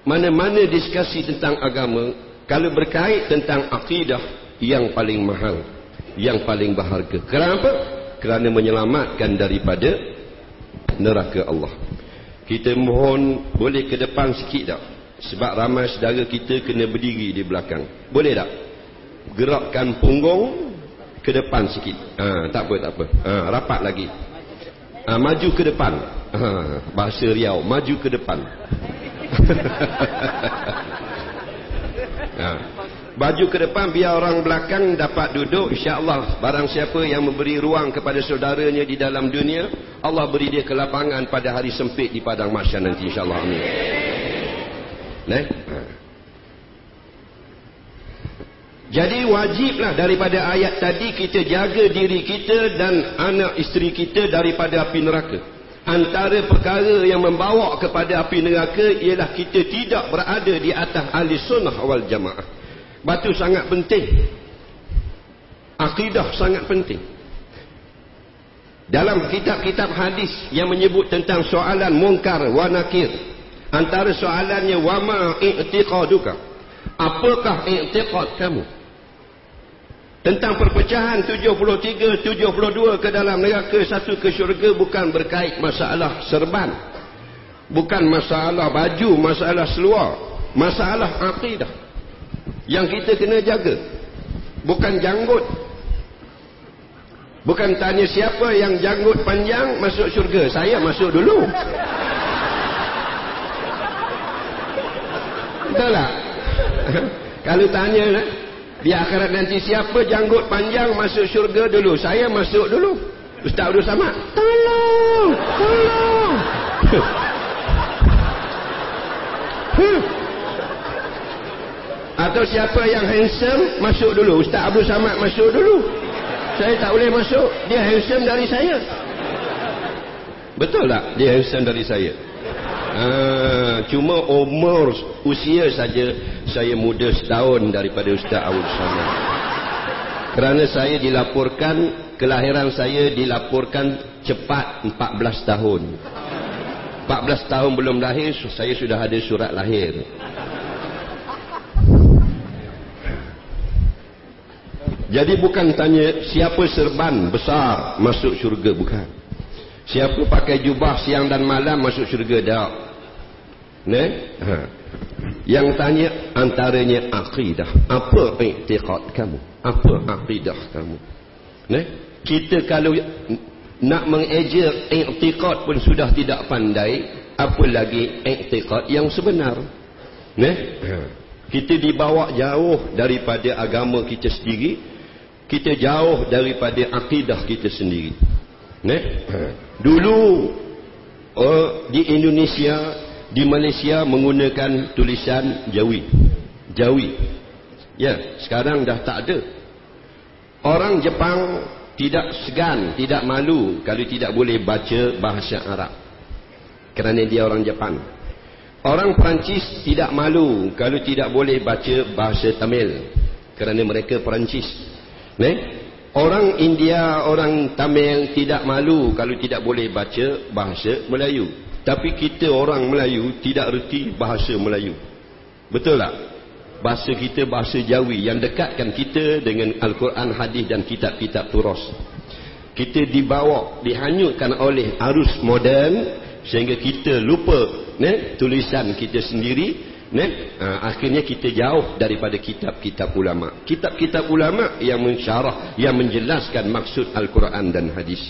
Speaker 3: mana-mana diskusi tentang agama kalau berkait tentang akidah yang paling mahal yang paling berharga. Kenapa? Kerana menyelamatkan daripada neraka Allah kita mohon boleh ke depan sikit tak sebab ramai saudara kita kena berdiri di belakang boleh tak gerakkan punggung ke depan sikit. Ha, tak apa, tak apa. Ha, rapat lagi. Ha, maju ke depan. Ha, bahasa Riau, maju ke depan. ha. Baju ke depan biar orang belakang dapat duduk insya-Allah barang siapa yang memberi ruang kepada saudaranya di dalam dunia Allah beri dia kelapangan pada hari sempit di padang mahsyar nanti insya-Allah amin. Nah. Ha. Jadi wajiblah daripada ayat tadi kita jaga diri kita dan anak isteri kita daripada api neraka. Antara perkara yang membawa kepada api neraka ialah kita tidak berada di atas ahli sunnah wal jamaah. Batu sangat penting. Akidah sangat penting. Dalam kitab-kitab hadis yang menyebut tentang soalan mungkar wa nakir. Antara soalannya wama i'tiqaduka. Apakah i'tiqad kamu? tentang perpecahan 73 72 ke dalam neraka satu ke syurga bukan berkait masalah serban bukan masalah baju masalah seluar masalah akidah yang kita kena jaga bukan janggut bukan tanya siapa yang janggut panjang masuk syurga saya masuk dulu betul tak kalau tanya di akhirat nanti siapa janggut panjang masuk syurga dulu. Saya masuk dulu. Ustaz Abdul Samad. Tolong. Tolong. Atau siapa yang handsome masuk dulu. Ustaz Abdul Samad masuk dulu. Saya tak boleh masuk. Dia handsome dari saya. Betul tak? Dia handsome dari saya. Ha, cuma umur usia saja saya muda setahun daripada Ustaz Awul Samad. Kerana saya dilaporkan kelahiran saya dilaporkan cepat 14 tahun. 14 tahun belum lahir saya sudah ada surat lahir. Jadi bukan tanya siapa serban besar masuk syurga bukan. Siapa pakai jubah siang dan malam masuk syurga dah. Ne? Ha. Yang tanya antaranya akidah. Apa i'tiqad kamu? Apa akidah kamu? Ne? Kita kalau nak mengejar i'tiqad pun sudah tidak pandai, apa lagi i'tiqad yang sebenar? Ne? Ha. Kita dibawa jauh daripada agama kita sendiri. Kita jauh daripada akidah kita sendiri. Ne? Ha. Dulu oh, di Indonesia, di Malaysia menggunakan tulisan Jawi. Jawi. Ya, sekarang dah tak ada. Orang Jepang tidak segan, tidak malu kalau tidak boleh baca bahasa Arab. Kerana dia orang Jepang. Orang Perancis tidak malu kalau tidak boleh baca bahasa Tamil kerana mereka Perancis. Ne? Orang India, orang Tamil tidak malu kalau tidak boleh baca bahasa Melayu. Tapi kita orang Melayu tidak reti bahasa Melayu. Betul tak? Bahasa kita bahasa Jawi yang dekatkan kita dengan Al-Quran, Hadis dan kitab-kitab turas. Kita dibawa, dihanyutkan oleh arus moden sehingga kita lupa ne, tulisan kita sendiri ne, ha, akhirnya kita jauh daripada kitab-kitab ulama. Kitab-kitab ulama yang mensyarah yang menjelaskan maksud Al-Quran dan hadis.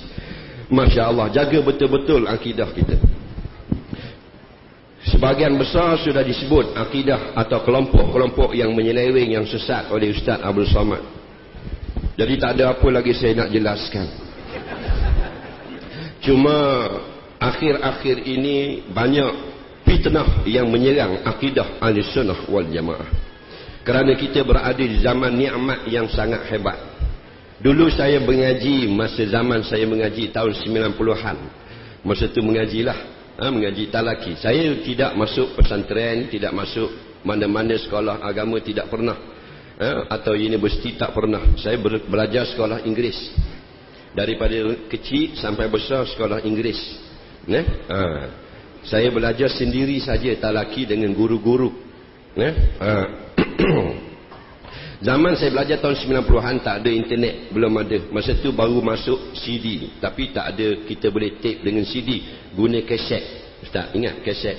Speaker 3: Masya Allah jaga betul-betul akidah kita. Sebagian besar sudah disebut akidah atau kelompok-kelompok yang menyeleweng yang sesat oleh Ustaz Abdul Somad. Jadi tak ada apa lagi saya nak jelaskan. Cuma akhir-akhir ini banyak fitnah yang menyerang akidah ahli sunnah wal jamaah. Kerana kita berada di zaman nikmat yang sangat hebat. Dulu saya mengaji masa zaman saya mengaji tahun 90-an masa tu mengajilah ha, mengaji talaki. Saya tidak masuk pesantren tidak masuk mana-mana sekolah agama tidak pernah. Ha, atau universiti tak pernah. Saya belajar sekolah Inggeris. Daripada kecil sampai besar sekolah Inggeris. Ne? ha. Saya belajar sendiri saja talaki dengan guru-guru. Eh? Ha. Zaman saya belajar tahun 90-an tak ada internet, belum ada. Masa tu baru masuk CD, tapi tak ada kita boleh tape dengan CD, guna kaset. Ustaz, ingat kaset.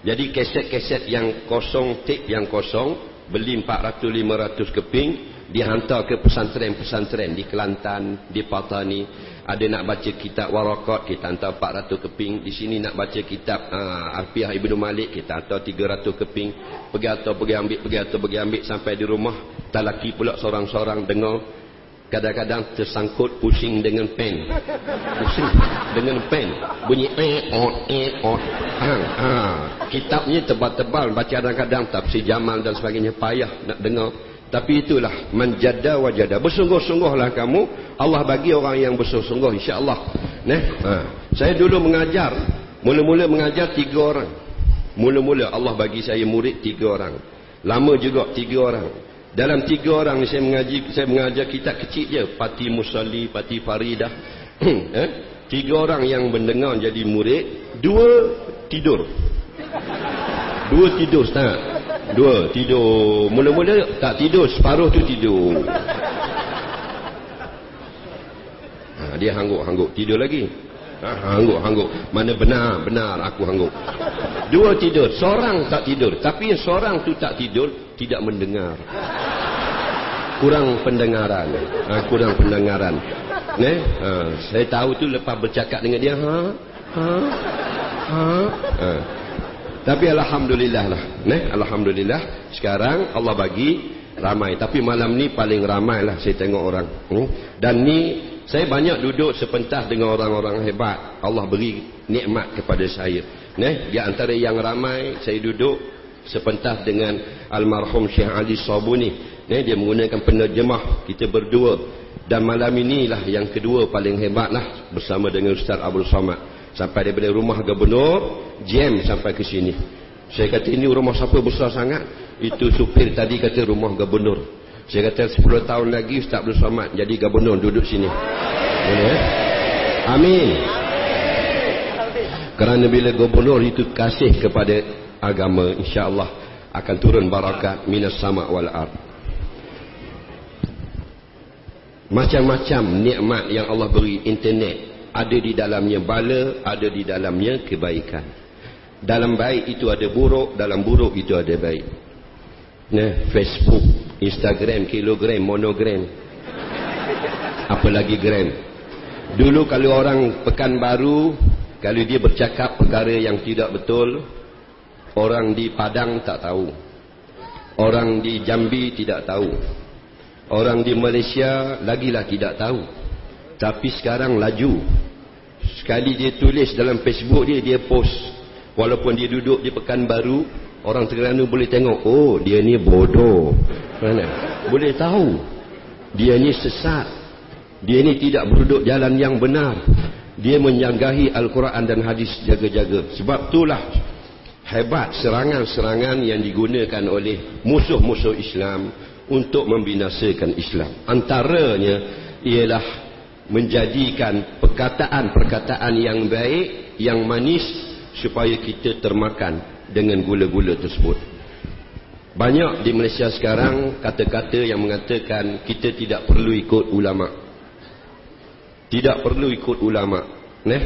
Speaker 3: Jadi kaset-kaset yang kosong, tape yang kosong, beli 400-500 keping, dihantar ke pesantren-pesantren di Kelantan, di Patani, ada nak baca kitab warakat kita hantar 400 keping. Di sini nak baca kitab uh, Alfiah Ibnu Malik kita hantar 300 keping. Pergi atau pergi ambil pergi atau pergi ambil sampai di rumah. Tak laki pula seorang-seorang dengar. Kadang-kadang tersangkut pusing dengan pen. Pusing dengan pen. Bunyi eh ot eh ot ha, ha. kitabnya tebal-tebal baca kadang-kadang tafsir Jamal dan sebagainya payah nak dengar tapi itulah menjada wajada. Bersungguh-sungguhlah kamu. Allah bagi orang yang bersungguh-sungguh insya-Allah. Nah, ha. saya dulu mengajar, mula-mula mengajar tiga orang. Mula-mula Allah bagi saya murid tiga orang. Lama juga tiga orang. Dalam tiga orang ni saya mengaji, saya mengajar kitab kecil je, Pati Musalli, Pati Faridah. eh? Tiga orang yang mendengar jadi murid, dua tidur. Dua tidur setengah. Dua tidur. Mula-mula tak tidur, separuh tu tidur. Ha, dia hangguk-hangguk tidur lagi. Ha, hangguk-hangguk. Mana benar, benar aku hangguk. Dua tidur, seorang tak tidur. Tapi yang seorang tu tak tidur, tidak mendengar. Kurang pendengaran. Ha, kurang pendengaran. Ne? Ha, saya tahu tu lepas bercakap dengan dia, ha? Ha? Ha? ha. Tapi alhamdulillah lah. Ne? Alhamdulillah sekarang Allah bagi ramai. Tapi malam ni paling ramai lah saya tengok orang. Hmm? Dan ni saya banyak duduk sepentas dengan orang-orang hebat. Allah beri nikmat kepada saya. Ne? Di antara yang ramai saya duduk sepentas dengan almarhum Syekh Ali Sabuni. Ne? Dia menggunakan penerjemah kita berdua. Dan malam inilah yang kedua paling hebat lah bersama dengan Ustaz Abdul Samad sampai daripada rumah gubernur jam sampai ke sini. Saya kata ini rumah siapa besar sangat? Itu supir tadi kata rumah gubernur. Saya kata 10 tahun lagi Ustaz Abdul Somad jadi gubernur duduk sini. Boleh eh? amin. Kerana bila gubernur itu kasih kepada agama insyaAllah akan turun barakat minas sama wal ard. Macam-macam nikmat yang Allah beri internet ada di dalamnya bala, ada di dalamnya kebaikan. Dalam baik itu ada buruk, dalam buruk itu ada baik. Nah, Facebook, Instagram, kilogram, monogram. Apalagi gram. Dulu kalau orang pekan baru, kalau dia bercakap perkara yang tidak betul, orang di Padang tak tahu. Orang di Jambi tidak tahu. Orang di Malaysia lagilah tidak tahu. Tapi sekarang laju. Sekali dia tulis dalam Facebook dia, dia post. Walaupun dia duduk di Pekanbaru, orang Terengganu boleh tengok, oh dia ni bodoh. Mana? Boleh tahu. Dia ni sesat. Dia ni tidak berduduk jalan yang benar. Dia menyanggahi Al-Quran dan hadis jaga-jaga. Sebab itulah hebat serangan-serangan yang digunakan oleh musuh-musuh Islam untuk membinasakan Islam. Antaranya ialah menjadikan perkataan-perkataan yang baik, yang manis supaya kita termakan dengan gula-gula tersebut. Banyak di Malaysia sekarang kata-kata yang mengatakan kita tidak perlu ikut ulama. Tidak perlu ikut ulama. Neh?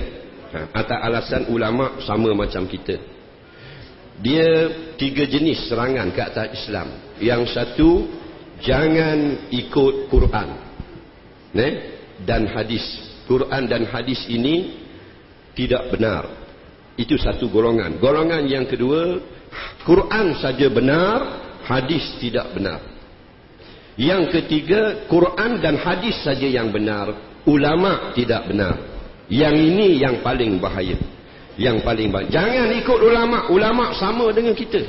Speaker 3: Ha, atas alasan ulama sama macam kita. Dia tiga jenis serangan ke atas Islam. Yang satu jangan ikut Quran. Neh? Dan hadis. Quran dan hadis ini tidak benar. Itu satu golongan. Golongan yang kedua Quran saja benar, hadis tidak benar. Yang ketiga, Quran dan hadis saja yang benar, ulama tidak benar. Yang ini yang paling bahaya. Yang paling bahaya. Jangan ikut ulama, ulama sama dengan kita.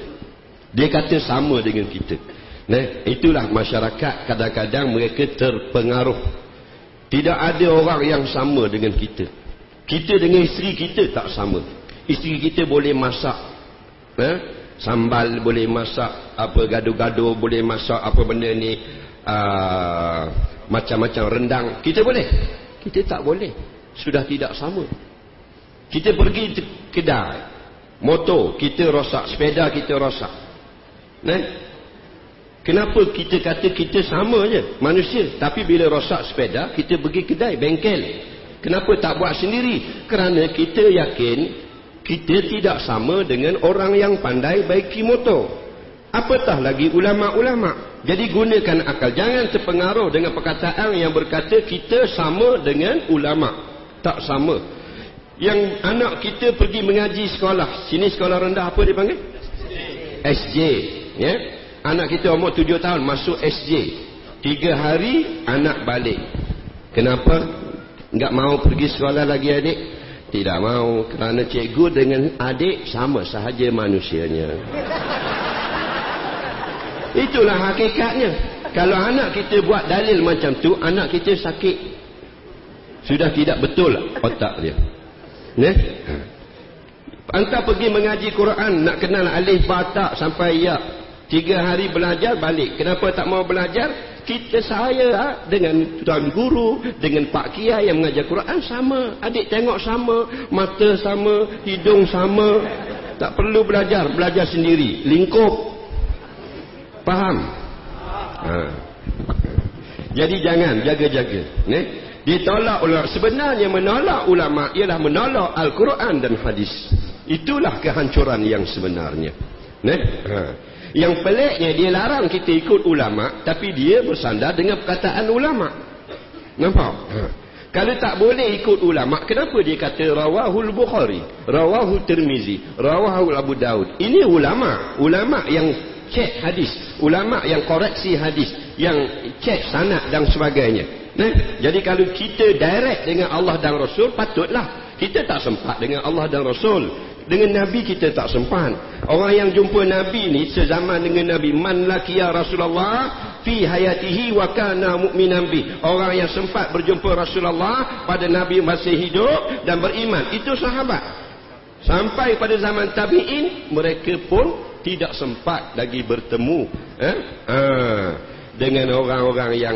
Speaker 3: Dia kata sama dengan kita. Nah, itulah masyarakat kadang-kadang mereka terpengaruh. Tidak ada orang yang sama dengan kita. Kita dengan isteri kita tak sama. Isteri kita boleh masak eh? sambal boleh masak apa gado-gado boleh masak apa benda ni uh, macam-macam rendang kita boleh kita tak boleh sudah tidak sama kita pergi kedai motor kita rosak sepeda kita rosak eh? Kenapa kita kata kita sama je? Manusia. Tapi bila rosak sepeda kita pergi kedai bengkel. Kenapa tak buat sendiri? Kerana kita yakin kita tidak sama dengan orang yang pandai baiki motor. Apatah lagi ulama-ulama? Jadi gunakan akal. Jangan terpengaruh dengan perkataan yang berkata kita sama dengan ulama. Tak sama. Yang anak kita pergi mengaji sekolah. Sini sekolah rendah apa dipanggil? SJ ya? Anak kita umur tujuh tahun masuk SJ tiga hari anak balik kenapa? enggak mau pergi sekolah lagi adik? Tidak mau kerana cikgu dengan adik sama sahaja manusianya. Itulah hakikatnya. Kalau anak kita buat dalil macam tu, anak kita sakit. Sudah tidak betul otak dia. Ne? Anta pergi mengaji Quran, nak kenal alif batak sampai ya. Tiga hari belajar balik. Kenapa tak mau belajar? kita saya ha, dengan tuan guru dengan pak kiai yang mengajar Quran sama. Adik tengok sama mata sama hidung sama. Tak perlu belajar belajar sendiri. Lingkup. Faham? Ha. jadi jangan jaga-jaga ne ditolak ulama. Sebenarnya menolak ulama ialah menolak Al-Quran dan hadis. Itulah kehancuran yang sebenarnya. Ne ha. Yang peliknya dia larang kita ikut ulama tapi dia bersandar dengan perkataan ulama. Nampak? Ha. Kalau tak boleh ikut ulama, kenapa dia kata rawahul Bukhari, rawahul Tirmizi, rawahul Abu Daud? Ini ulama, ulama yang cek hadis, ulama yang koreksi hadis, yang cek sanad dan sebagainya. Nah, jadi kalau kita direct dengan Allah dan Rasul, patutlah kita tak sempat dengan Allah dan Rasul dengan Nabi kita tak sempat. Orang yang jumpa Nabi ni sezaman dengan Nabi man lakiya Rasulullah fi hayatihi wa kana mu'minan bi. Orang yang sempat berjumpa Rasulullah pada Nabi masih hidup dan beriman. Itu sahabat. Sampai pada zaman tabi'in mereka pun tidak sempat lagi bertemu eh? ha, dengan orang-orang yang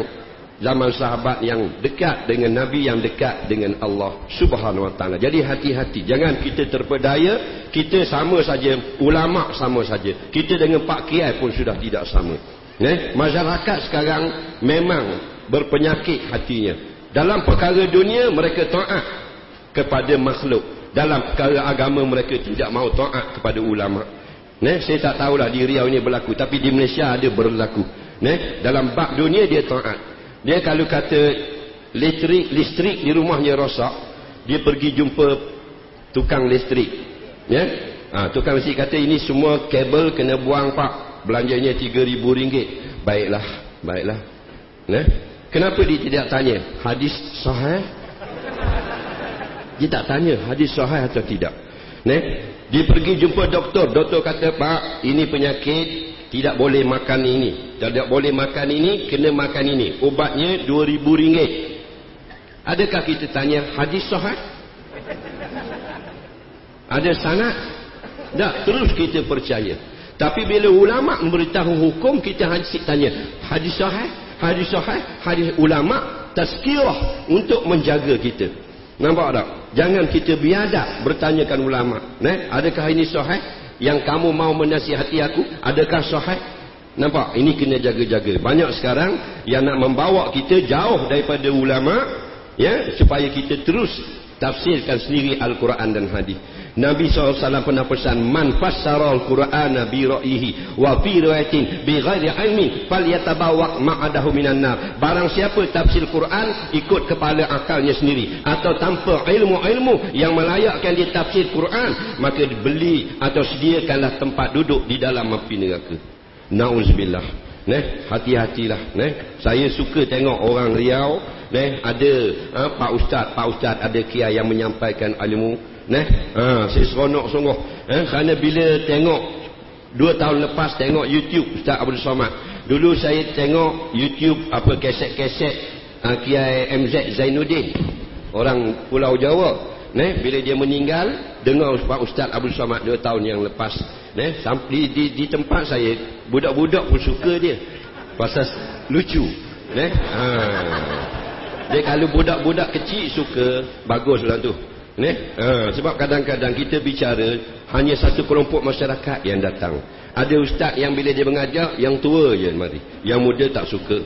Speaker 3: zaman sahabat yang dekat dengan Nabi yang dekat dengan Allah subhanahu wa ta'ala. Jadi hati-hati. Jangan kita terpedaya kita sama saja ulama sama saja. Kita dengan Pak Kiai pun sudah tidak sama. Eh? masyarakat sekarang memang berpenyakit hatinya. Dalam perkara dunia mereka taat kepada makhluk. Dalam perkara agama mereka tidak mahu taat kepada ulama. Eh? saya tak tahulah di Riau ini berlaku tapi di Malaysia ada berlaku. Eh? dalam bab dunia dia taat dia kalau kata listrik listrik di rumahnya rosak dia pergi jumpa tukang listrik ya? Ha, tukang listrik kata ini semua kabel kena buang pak. Belanjanya RM3,000. Baiklah baiklah ya? kenapa dia tidak tanya hadis sahih? Dia tak tanya hadis sahih atau tidak? Ya? dia pergi jumpa doktor doktor kata pak ini penyakit tidak boleh makan ini tidak boleh makan ini kena makan ini ubatnya RM2,000 adakah kita tanya hadis sahih ada sanat Tak, terus kita percaya. Tapi bila ulama memberitahu hukum, kita hanya tanya, hadis sahih, hadis sahih, hadis ulama, tazkirah untuk menjaga kita. Nampak tak? Jangan kita biadab bertanyakan ulama. Nah, adakah ini sahih? Yang kamu mau menasihati aku, adakah sahih? Nampak? Ini kena jaga-jaga. Banyak sekarang yang nak membawa kita jauh daripada ulama, ya, supaya kita terus tafsirkan sendiri Al-Quran dan hadis. Nabi SAW pernah pesan man fassara al-Quran bi ra'yihi wa fi riwayatin bi ghairi ilmin falyatabawwa ma'adahu minan nar. Barang siapa tafsir Quran ikut kepala akalnya sendiri atau tanpa ilmu-ilmu yang melayakkan dia tafsir Quran, maka beli atau sediakanlah tempat duduk di dalam api neraka. Nauzubillah. Neh, hati-hatilah, neh. Saya suka tengok orang Riau, neh, ada ha, Pak Ustaz, Pak Ustaz ada kiai yang menyampaikan ilmu Nah, ha, saya seronok sungguh. Eh, kerana bila tengok dua tahun lepas tengok YouTube Ustaz Abdul Somad. Dulu saya tengok YouTube apa keset-keset uh, Kiai MZ Zainuddin. Orang Pulau Jawa. Nah, bila dia meninggal, dengar Pak Ustaz Abdul Somad dua tahun yang lepas. Nah, sampai di, di, tempat saya, budak-budak pun suka dia. Pasal lucu. Nah, ha. Dia kalau budak-budak kecil suka, baguslah tu. Ni? Ha, sebab kadang-kadang kita bicara hanya satu kelompok masyarakat yang datang. Ada ustaz yang bila dia mengajar yang tua je mari. Yang muda tak suka.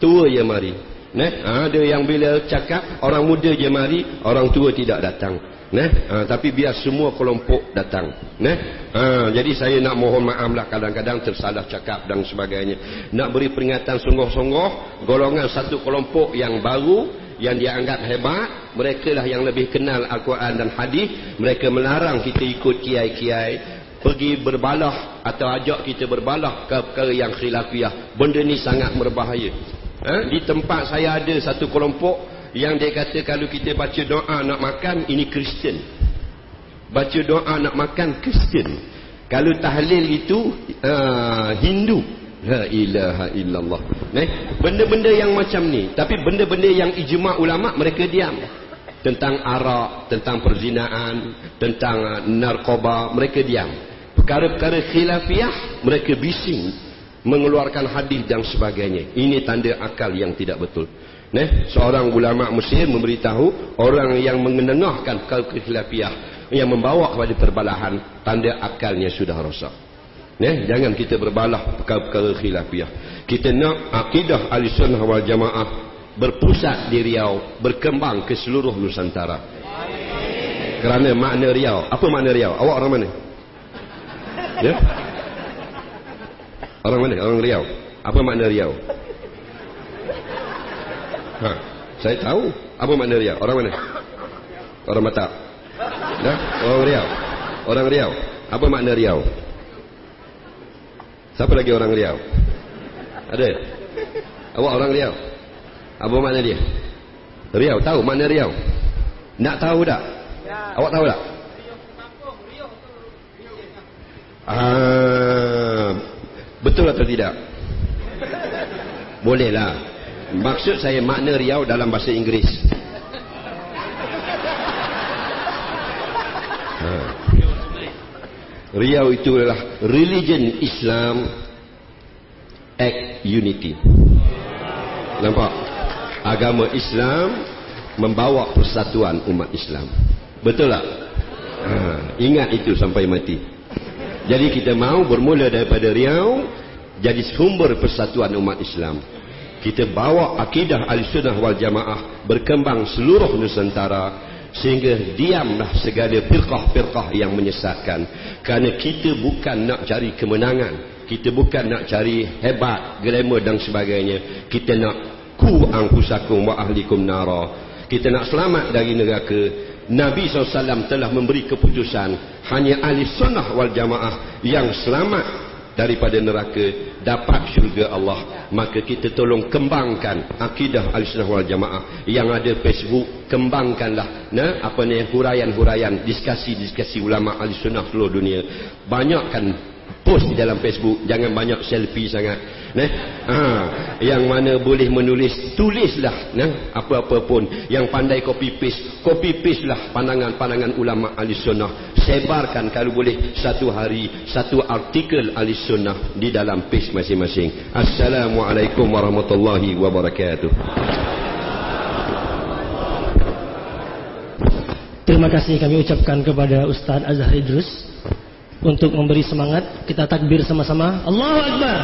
Speaker 3: Tua je mari. Ni? Ha, ada yang bila cakap orang muda je mari, orang tua tidak datang. Ni? Ha, tapi biar semua kelompok datang. Ni? Ha, jadi saya nak mohon maaf lah kadang-kadang tersalah cakap dan sebagainya. Nak beri peringatan sungguh-sungguh golongan satu kelompok yang baru yang dia anggap hebat mereka lah yang lebih kenal Al-Quran dan hadis. Mereka melarang kita ikut kiai-kiai pergi berbalah atau ajak kita berbalah ke perkara yang khilafiah benda ni sangat berbahaya. Ha? di tempat saya ada satu kelompok yang dia kata kalau kita baca doa nak makan ini Kristian. Baca doa nak makan Kristian. Kalau tahlil itu uh, Hindu La ilaha illallah. Benda-benda yang macam ni. Tapi benda-benda yang ijma' ulama' mereka diam. Tentang arak, tentang perzinaan, tentang uh, narkoba, mereka diam. Perkara-perkara khilafiah, mereka bising. Mengeluarkan hadis dan sebagainya. Ini tanda akal yang tidak betul. Neh, seorang ulama Mesir memberitahu orang yang mengenengahkan perkara khilafiah yang membawa kepada perbalahan tanda akalnya sudah rosak. Ya, jangan kita berbalah perkara-perkara khilafiah. Kita nak akidah Ahlussunnah wal Jamaah berpusat di Riau, berkembang ke seluruh Nusantara. Kerana makna Riau, apa makna Riau? Awak orang mana? Ya? Orang mana? Orang Riau. Apa makna Riau? Ha, saya tahu apa makna Riau. Orang mana? Orang Mata. Ya? Orang Riau. Orang Riau. Apa makna Riau? Siapa lagi orang Riau? Ada? Awak orang Riau? Apa makna dia? Riau, tahu makna Riau? Nak tahu tak? Ya. Awak tahu tak? Ah, betul atau tidak? Bolehlah. Maksud saya makna Riau dalam bahasa Inggeris. Riau itu adalah religion Islam act unity. Nampak? Agama Islam membawa persatuan umat Islam. Betul tak? Ha, ingat itu sampai mati. Jadi kita mau bermula daripada Riau jadi sumber persatuan umat Islam. Kita bawa akidah al-sunnah wal jamaah berkembang seluruh Nusantara sehingga diamlah segala firqah-firqah yang menyesatkan. Kerana kita bukan nak cari kemenangan. Kita bukan nak cari hebat glamour dan sebagainya. Kita nak ku angkusakum wa ahlikum nara. Kita nak selamat dari neraka. Nabi SAW telah memberi keputusan. Hanya ahli sunnah wal jamaah yang selamat daripada neraka dapat syurga Allah. Maka kita tolong kembangkan akidah al-sunnah wal jamaah. Yang ada Facebook kembangkanlah. Nah apa ni huraian-huraian diskusi-diskusi ulama al-sunnah seluruh dunia. Banyakkan post di dalam Facebook. Jangan banyak selfie sangat nah. Ha, yang mana boleh menulis tulislah nah apa-apa pun. Yang pandai copy paste copy paste lah pandangan-pandangan ulama ahli sunnah. Sebarkan kalau boleh satu hari satu artikel ahli sunnah di dalam page masing-masing. Assalamualaikum warahmatullahi wabarakatuh.
Speaker 1: Terima kasih kami ucapkan kepada Ustaz Azhar Idrus untuk memberi semangat. Kita takbir sama-sama. Allahu Akbar